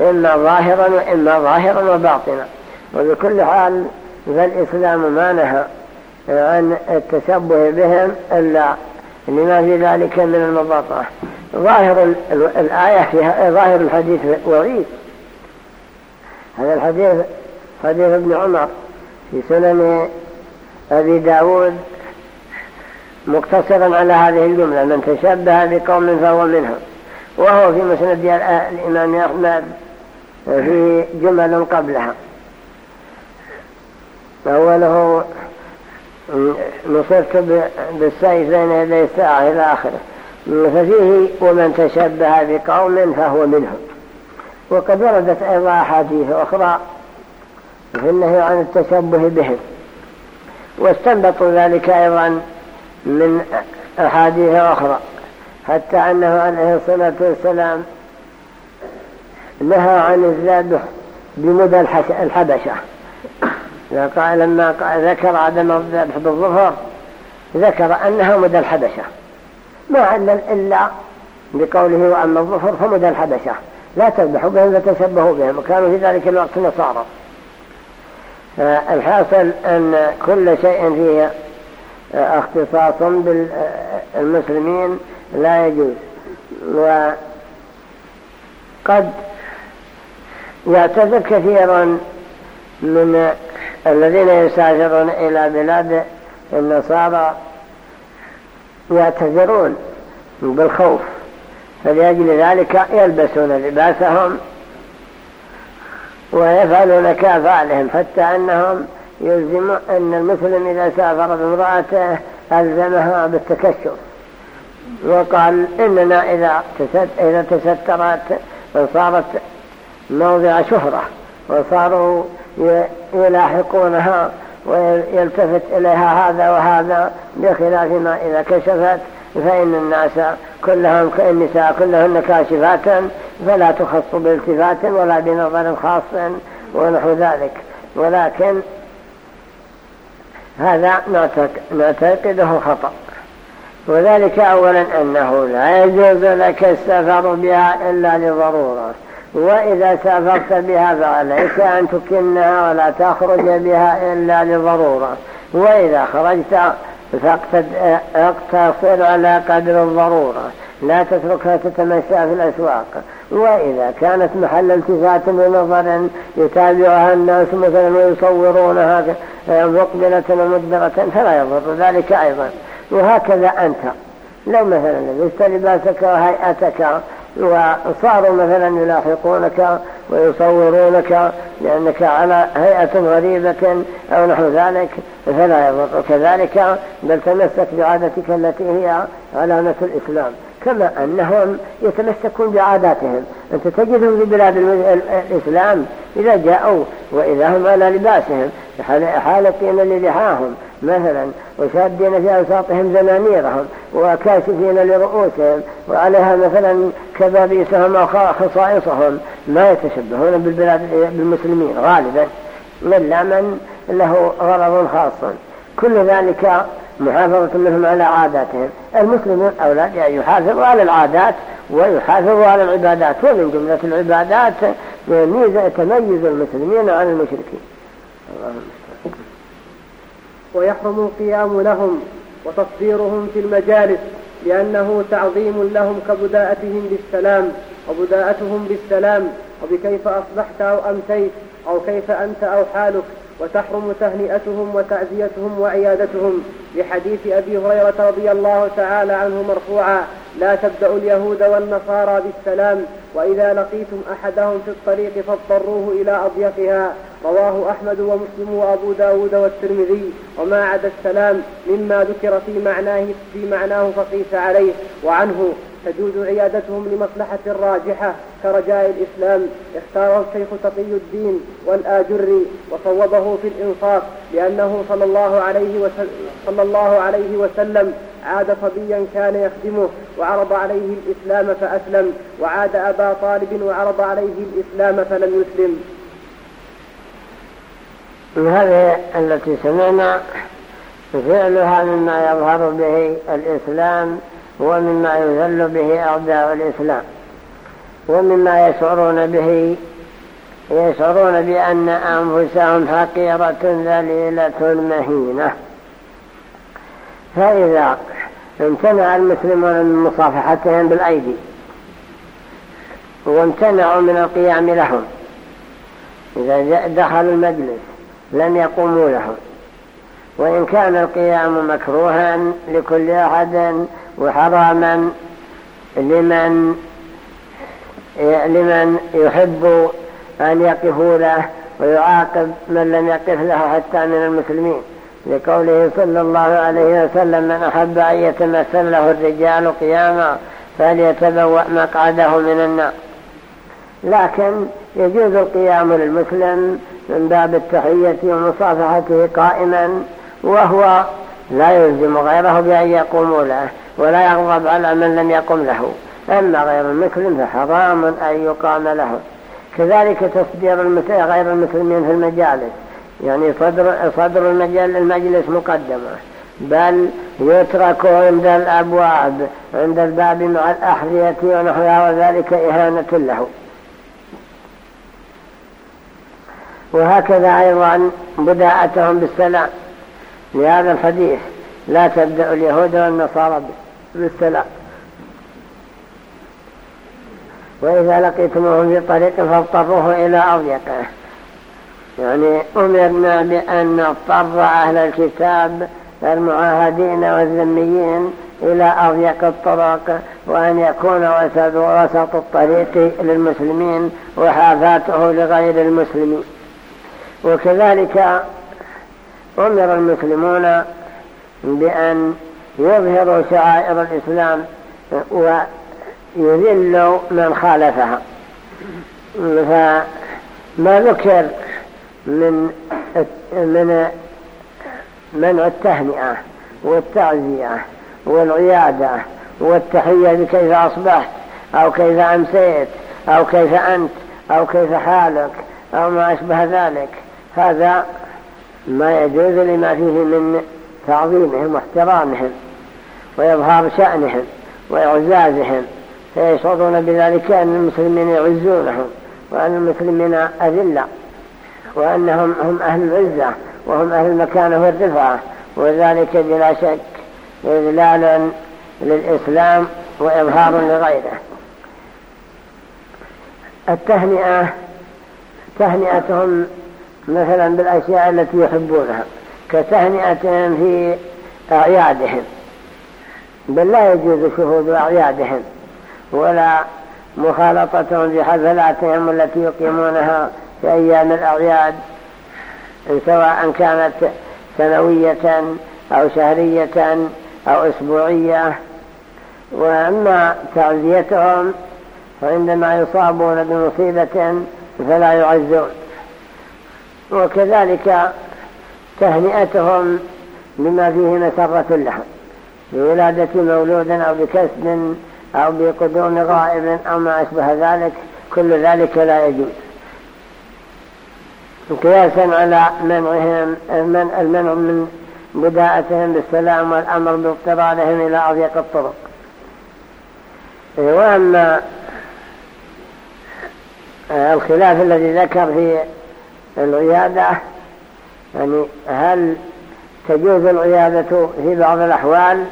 إما ظاهرا وإما ظاهرا وباطنا. وبكل حال فالإسلام ما نهى عن التشبه بهم إلا لما في ذلك من المضاطة ظاهر الآية فيها ظاهر الحديث وعيد. هذا الحديث حديث ابن عمر في سنن أبي داود مقتصرا على هذه الجملة من تشبه بقوم فهو منهم. وهو في مسند الإمام أحمد في جمل قبلها. أوله نصرت بالسيف بين يدي الساعة إلى آخره. ففيه ومن تشبه بقوم فهو منهم. وقد وردت أيضا أحاديث أخرى في النهي عن التشبه بهم. واستنبطوا ذلك أيضا من أحاديث أخرى حتى أنه عليه الصلاة والسلام نهى عن الذبح بمدى الحبشة. لما ذكر عدم الذبح بالظفر ذكر أنها مدى الحبشة. ما علم إلا بقوله وأما الظفر فمدى الحبشة. لا تذبحوا بهم فتشبهوا بهم. وكانوا في ذلك الوقت نصارى. الحاصل أن كل شيء فيه اختصاص بالمسلمين لا يجوز. وقد يعتذر كثيرا من الذين يسافرون إلى بلاد النصارى يعتذرون بالخوف فلأجل ذلك يلبسون لباسهم ويفعلون كافعلهم حتى أنهم يلزم أن المسلم إذا سافر بامرأته ألزمها بالتكشف. وقال إننا إذا إذا تسترت صارت موضع شهرة وصاروا يلاحقونها ويلتفت إليها هذا وهذا بخلاف ما إذا كشفت فإن الناس كلهم النساء كلهن كاشفات فلا تخص بالتفات ولا بنظر خاص ونحو ذلك. ولكن هذا نعتقده خطأ. وذلك أولا أنه لا يجوز لك السفر بها إلا لضرورة. وإذا سافرت بها فعليك أن تكنها ولا تخرج بها إلا لضرورة. وإذا خرجت فاقتصر على قدر الضرورة. لا تتركها تتمشى في الأسواق. وإذا كانت محل التفات ونظر يتابعها الناس مثلا ويصورونها مقبلة ومدبرة فلا يضر. ذلك أيضا. وهكذا أنت. لو مثلا لبست لباسك وهيئتك وصاروا مثلا يلاحقونك ويصورونك لأنك على هيئة غريبة أو نحو ذلك فلا يضر كذلك بل تمسك بعادتك التي هي علامة الإسلام. كما أنهم يتمسكون بعاداتهم. أنت تجدهم في بلاد الإسلام إذا جاءوا وإذا هم على لباسهم حالقين للحاهم. مثلا وشادين في أوساطهم زنانيرهم وكاشفين لرؤوسهم وعليها مثلا كبابيسهم أو خصائصهم ما يتشبهون بالبلاد بالمسلمين غالبا إلا من له غرض خاص. كل ذلك محافظة منهم على عاداتهم. المسلمون أولاد يحافظوا على العادات ويحافظوا على العبادات ومن جملة العبادات ميزة تميز المسلمين عن المشركين. ويحرم القيام لهم وتصديرهم في المجالس لأنه تعظيم لهم كبداءتهم بالسلام وبداءتهم بالسلام وبكيف أصبحت أو أمسيت أو كيف أنت أو حالك وتحرم تهنئتهم وتعزيتهم وعيادتهم لحديث أبي هريرة رضي الله تعالى عنه مرفوعا لا تبدأ اليهود والنصارى بالسلام وإذا لقيتم أحدهم في الطريق فاضطروه إلى أضيقها رواه أحمد ومسلم وأبو داود والترمذي وما عدا السلام مما ذكر في معناه في معناه فقيس عليه. وعنه تجوز عيادتهم لمصلحة راجحة كرجاء الإسلام. اختاره الشيخ تقي الدين والآجري وصوبه في الإنصاف لأنه صلى الله عليه وسلم, صلى الله عليه وسلم عاد صبيا كان يخدمه وعرض عليه الإسلام فأسلم. وعاد أبا طالب وعرض عليه الإسلام فلم يسلم. هذه التي سمعنا فعلها مما يظهر به الإسلام ومما يذل به أعداء الإسلام ومما يشعرون به يشعرون بأن أنفسهم حقيرة ذليلة مهينة. فإذا امتنع المسلمون من مصافحتهم بالأيدي وامتنعوا من القيام لهم إذا دخلوا المجلس لم يقوموا لهم وإن كان القيام مكروها لكل أحد وحراما لمن لمن يحب أن يقفوا له ويعاقب من لم يقف له حتى من المسلمين. لقوله صلى الله عليه وسلم من أحب أن يتمثل له الرجال قياما فليتبوأ مقعده من النار. لكن يجوز القيام للمسلم من باب التحية ومصافحته قائما وهو لا يلزم غيره بأن يقوموا له ولا يغضب على من لم يقم له. أما غير المسلم فحرام أن يقام له. كذلك تصدير غير المسلمين في المجالس. يعني صدر, صدر المجلس مقدمة. بل يترك عند الأبواب عند الباب مع الأحذية ونحوها وذلك إهانة له. وهكذا أيضا بداءتهم بالسلام. لهذا الحديث لا تبدأ اليهود والنصارى بالسلام. وإذا لقيتموهم في طريق فاضطروه إلى أضيقه يعني أمرنا بأن نضطر أهل الكتاب المعاهدين والذميين إلى أضيق الطرق وأن يكون وسط الطريق للمسلمين وحافاته لغير المسلمين. وكذلك أمر المسلمون بأن يظهروا شعائر الإسلام ويذلوا من خالفها. فما ذكر من من منع التهنئة والتعزية والعيادة والتحية بكيف أصبحت أو كيف أمسيت أو كيف أنت أو كيف حالك أو ما أشبه ذلك. هذا ما يجوز لما فيه من تعظيمهم واحترامهم وإظهار شأنهم وإعزازهم فيشعرون بذلك أن المسلمين يعزونهم وأن المسلمين أذلة وأنهم هم أهل العزة وهم أهل المكانة والرفعة وذلك بلا شك إذلال للإسلام وإظهار لغيره. التهنئة تهنئتهم مثلا بالأشياء التي يحبونها كتهنئتهم في أعيادهم. بل لا يجوز شهود أعيادهم ولا مخالطتهم بحفلاتهم التي يقيمونها في أيام الأعياد سواء كانت سنوية أو شهرية أو أسبوعية. وأما تعزيتهم فعندما يصابون بمصيبة فلا يعزون. وكذلك تهنئتهم بما فيه مسرة لهم بولادة مولود أو بكسب أو بقدوم غائب أو ما أشبه ذلك كل ذلك لا يجوز. قياسا على منعهم المنع من بداءتهم بالسلام والأمر باضطرارهم إلى أضيق الطرق. وأما الخلاف الذي ذكر في العيادة يعني هل تجوز العيادة في بعض الأحوال؟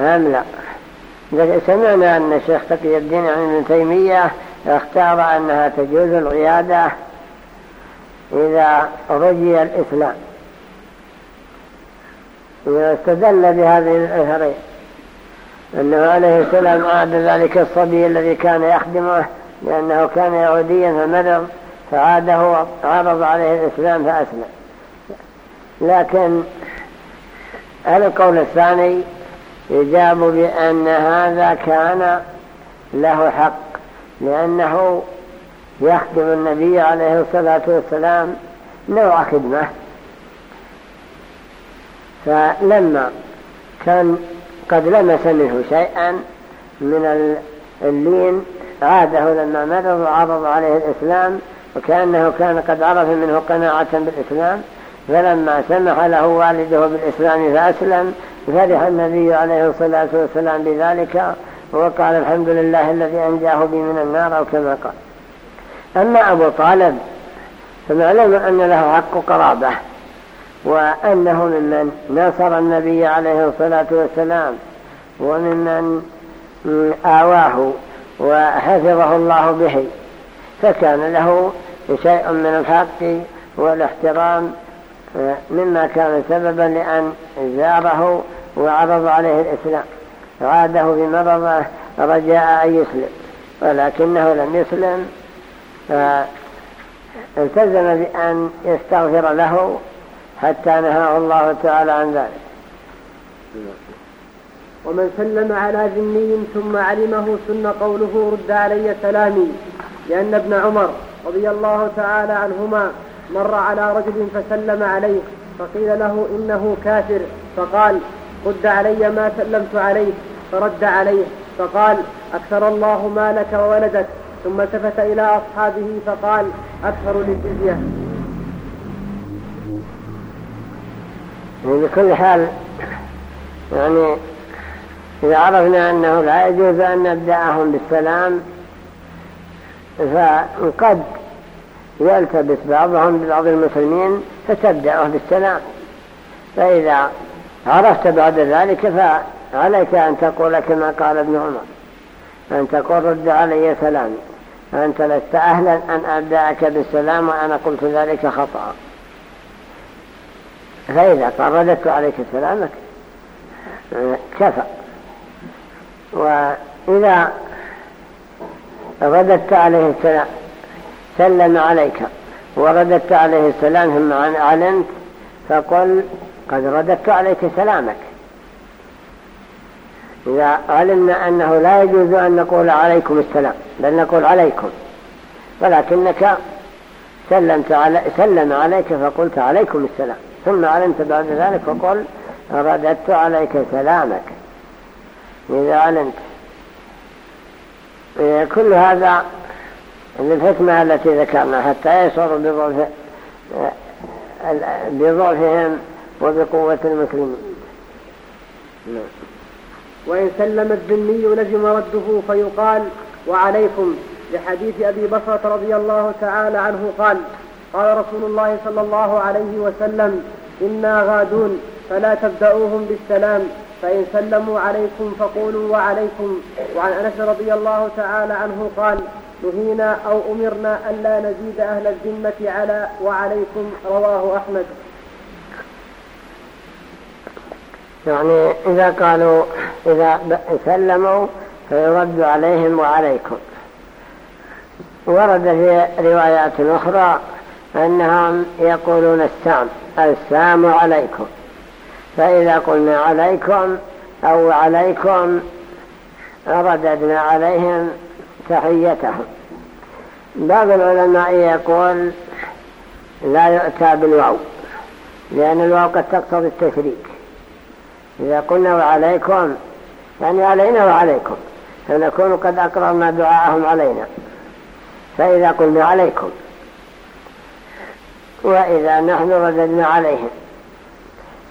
أم لا؟ سمعنا أن الشيخ تقي الدين عن ابن تيمية اختار أنها تجوز العيادة إذا رجي الإسلام. استدل بهذه الأثرين أنه عليه السلام عاد ذلك الصبي الذي كان يخدمه لأنه كان يهوديا فمرض فعاده وعرض عليه الإسلام فأسلم. لكن القول الثاني يجاب بأن هذا كان له حق؟ لأنه يخدم النبي عليه الصلاة والسلام نوع خدمة. فلما كان قد لمس منه شيئا من اللين عاده لما مرض وعرض عليه الإسلام وكأنه كان قد عرف منه قناعة بالإسلام فلما سمح له والده بالإسلام فأسلم فرح النبي عليه الصلاة والسلام بذلك وقال الحمد لله الذي أنجاه بي من النار أو كما قال. أما أبو طالب فمعلم أن له حق قرابة وأنه ممن نصر النبي عليه الصلاة والسلام وممن آواه وحفظه الله به فكان له شيء من الحق والاحترام مما كان سببا لأن زاره وعرض عليه الإسلام. عاده بمرضه رجاء أن يسلم ولكنه لم يسلم التزم بأن يستغفر له حتى نهاه الله تعالى عن ذلك. ومن سلم على ذمي ثم علمه سن قوله رد علي سلامي لأن ابن عمر رضي الله تعالى عنهما مر على رجل فسلم عليه فقيل له إنه كافر فقال رد علي ما سلمت عليه. فرد عليه فقال أكثر الله مالك وولدك. ثم التفت إلى أصحابه فقال أكثر للجزية. بكل حال يعني إذا عرفنا أنه لا يجوز أن نبدأهم بالسلام فقد يلتبس بعضهم ببعض المسلمين فتبدأه بالسلام فإذا عرفت بعد ذلك فعليك أن تقول كما قال ابن عمر أن تقول رد علي سلامي أنت لست أهلا أن أبدأك بالسلام وأنا قلت ذلك خطأ. فإذا قال رددت عليك سلامك كفى. وإذا رددت عليه السلام. سلم عليك. ورددت عليه السلام ثم علمت فقل قد رددت عليك سلامك. إذا علمنا أنه لا يجوز أن نقول عليكم السلام بل نقول عليكم. ولكنك سلمت علي سلم عليك فقلت عليكم السلام. ثم علمت بعد ذلك فقل رددت عليك سلامك. إذا علمت كل هذا للحكمة التي ذكرنا حتى يشعروا بضعف بضعفهم وبقوة المسلمين. نعم. وإن سلم الذمي لزم رده فيقال وعليكم. لحديث أبي بكرة رضي الله تعالى عنه قال قال رسول الله صلى الله عليه وسلم إنا غادون فلا تبدأوهم بالسلام. فإن سلموا عليكم فقولوا وعليكم. وعن أنس رضي الله تعالى عنه قال نهينا أو أمرنا ألا نزيد أهل الذمة على وعليكم. رواه أحمد. يعني إذا قالوا إذا سلموا فيرد عليهم وعليكم. ورد في روايات أخرى أنهم يقولون السام السام عليكم. فإذا قلنا عليكم أو عليكم رددنا عليهم تحيتهم. بعض العلماء يقول لا يؤتى بالواو لأن الواو قد تقتضي التشريك. إذا قلنا وعليكم يعني علينا وعليكم فنكون قد أقررنا دعاءهم علينا. فإذا قلنا عليكم وإذا نحن رددنا عليهم.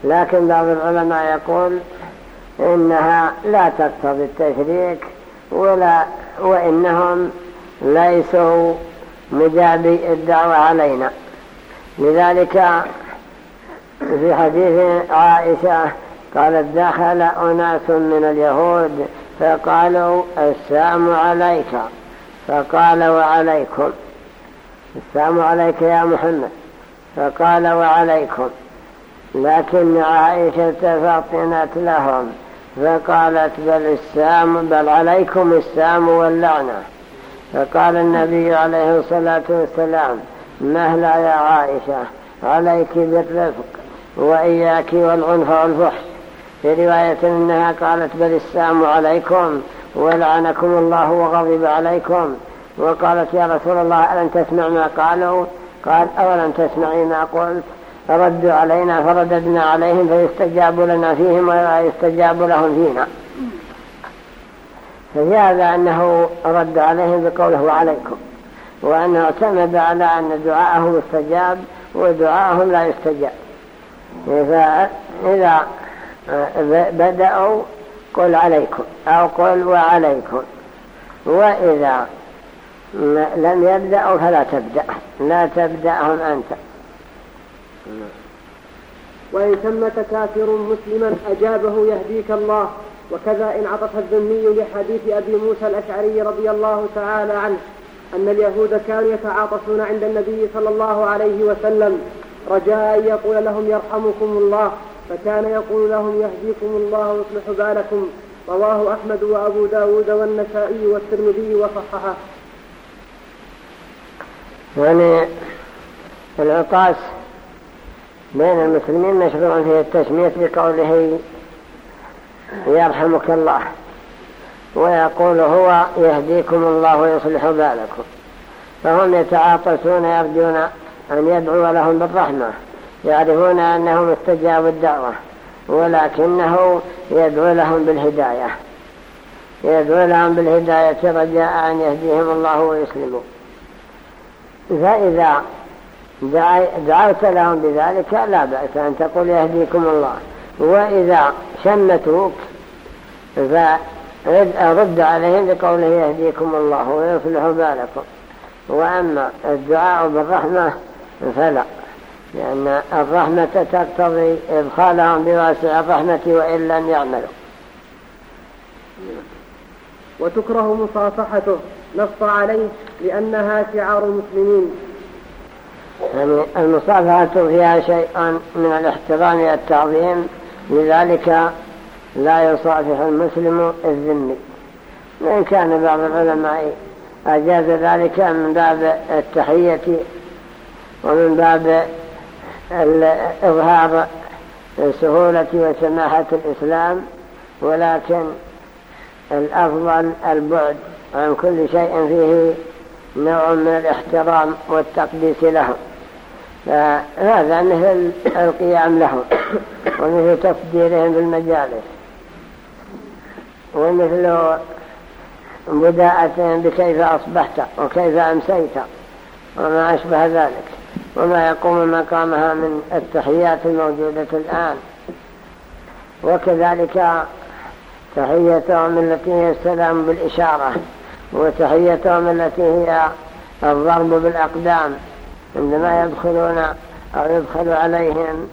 لكن بعض العلماء يقول إنها لا تقتضي التشريك ولا وإنهم ليسوا مجابي الدعوة علينا. لذلك في حديث عائشة قالت دخل أناس من اليهود فقالوا السلام عليك. فقال وعليكم. السلام عليك يا محمد. فقال وعليكم. لكن عائشة فطنت لهم فقالت بل السام بل عليكم السام واللعنة. فقال النبي عليه الصلاة والسلام مهلا يا عائشة؟ عليك بالرفق وإياك والعنف والفحش. في رواية إنها قالت بل السام عليكم ولعنكم الله وغضب عليكم. وقالت يا رسول الله ألم تسمع ما قالوا؟ قال أولم تسمعي ما قلت؟ ردوا علينا فرددنا عليهم فيستجاب لنا فيهم ولا يستجاب لهم فينا. ففي هذا أنه رد عليهم بقوله وعليكم وأنه اعتمد على أن دعاءهم استجاب ودعاءهم لا يستجاب. فإذا بدأوا قل عليكم أو قل وعليكم. وإذا لم يبدأوا فلا تبدأ. لا تبدأهم أنت. وإن ثمة كافر مسلما أجابه يهديك الله. وكذا إن عطف الذمي لحديث أبي موسى الأشعري رضي الله تعالى عنه أن اليهود كانوا يتعاطفون عند النبي صلى الله عليه وسلم. رجاء أن يقول لهم يرحمكم الله. فكان يقول لهم يهديكم الله ويصلح بالكم. رواه أحمد وأبو داود والنسائي والترمذي وصححه. يعني العطاس بين المسلمين مشروع فيه التسمية بقوله يرحمك الله ويقول هو يهديكم الله ويصلح بالكم فهم يتعاطسون يرجون أن يدعو لهم بالرحمة يعرفون أنهم استجابوا الدعوة ولكنه يدعو لهم بالهداية. يدعو لهم بالهداية رجاء أن يهديهم الله ويسلموا. فإذا دعوت لهم بذلك لا بأس أن تقول يهديكم الله. وإذا شمتوك فرد عليهم بقوله يهديكم الله ويصلح بالكم. وأما الدعاء بالرحمة فلا لأن الرحمة تقتضي إدخالهم بواسع الرحمة وإن لم يعملوا. وتكره مصافحته نص عليه لأنها شعار المسلمين المصافحة فيها شيء من الاحترام والتعظيم لذلك لا يصافح المسلم الذمي. وإن كان بعض العلماء أجاز ذلك من باب التحية ومن باب إظهار سهولة وسماحة الإسلام ولكن الأفضل البعد عن كل شيء فيه نوع من الاحترام والتقديس لهم فهذا مثل القيام لهم ومثل تفجيرهم في المجالس ومثل بداءتهم بكيف أصبحت وكيف أمسيت وما أشبه ذلك وما يقوم مقامها من التحيات الموجودة الآن. وكذلك تحيتهم التي هي السلام بالإشارة وتحيتهم التي هي الضرب بالأقدام. عندما يدخلون أو يدخل عليهم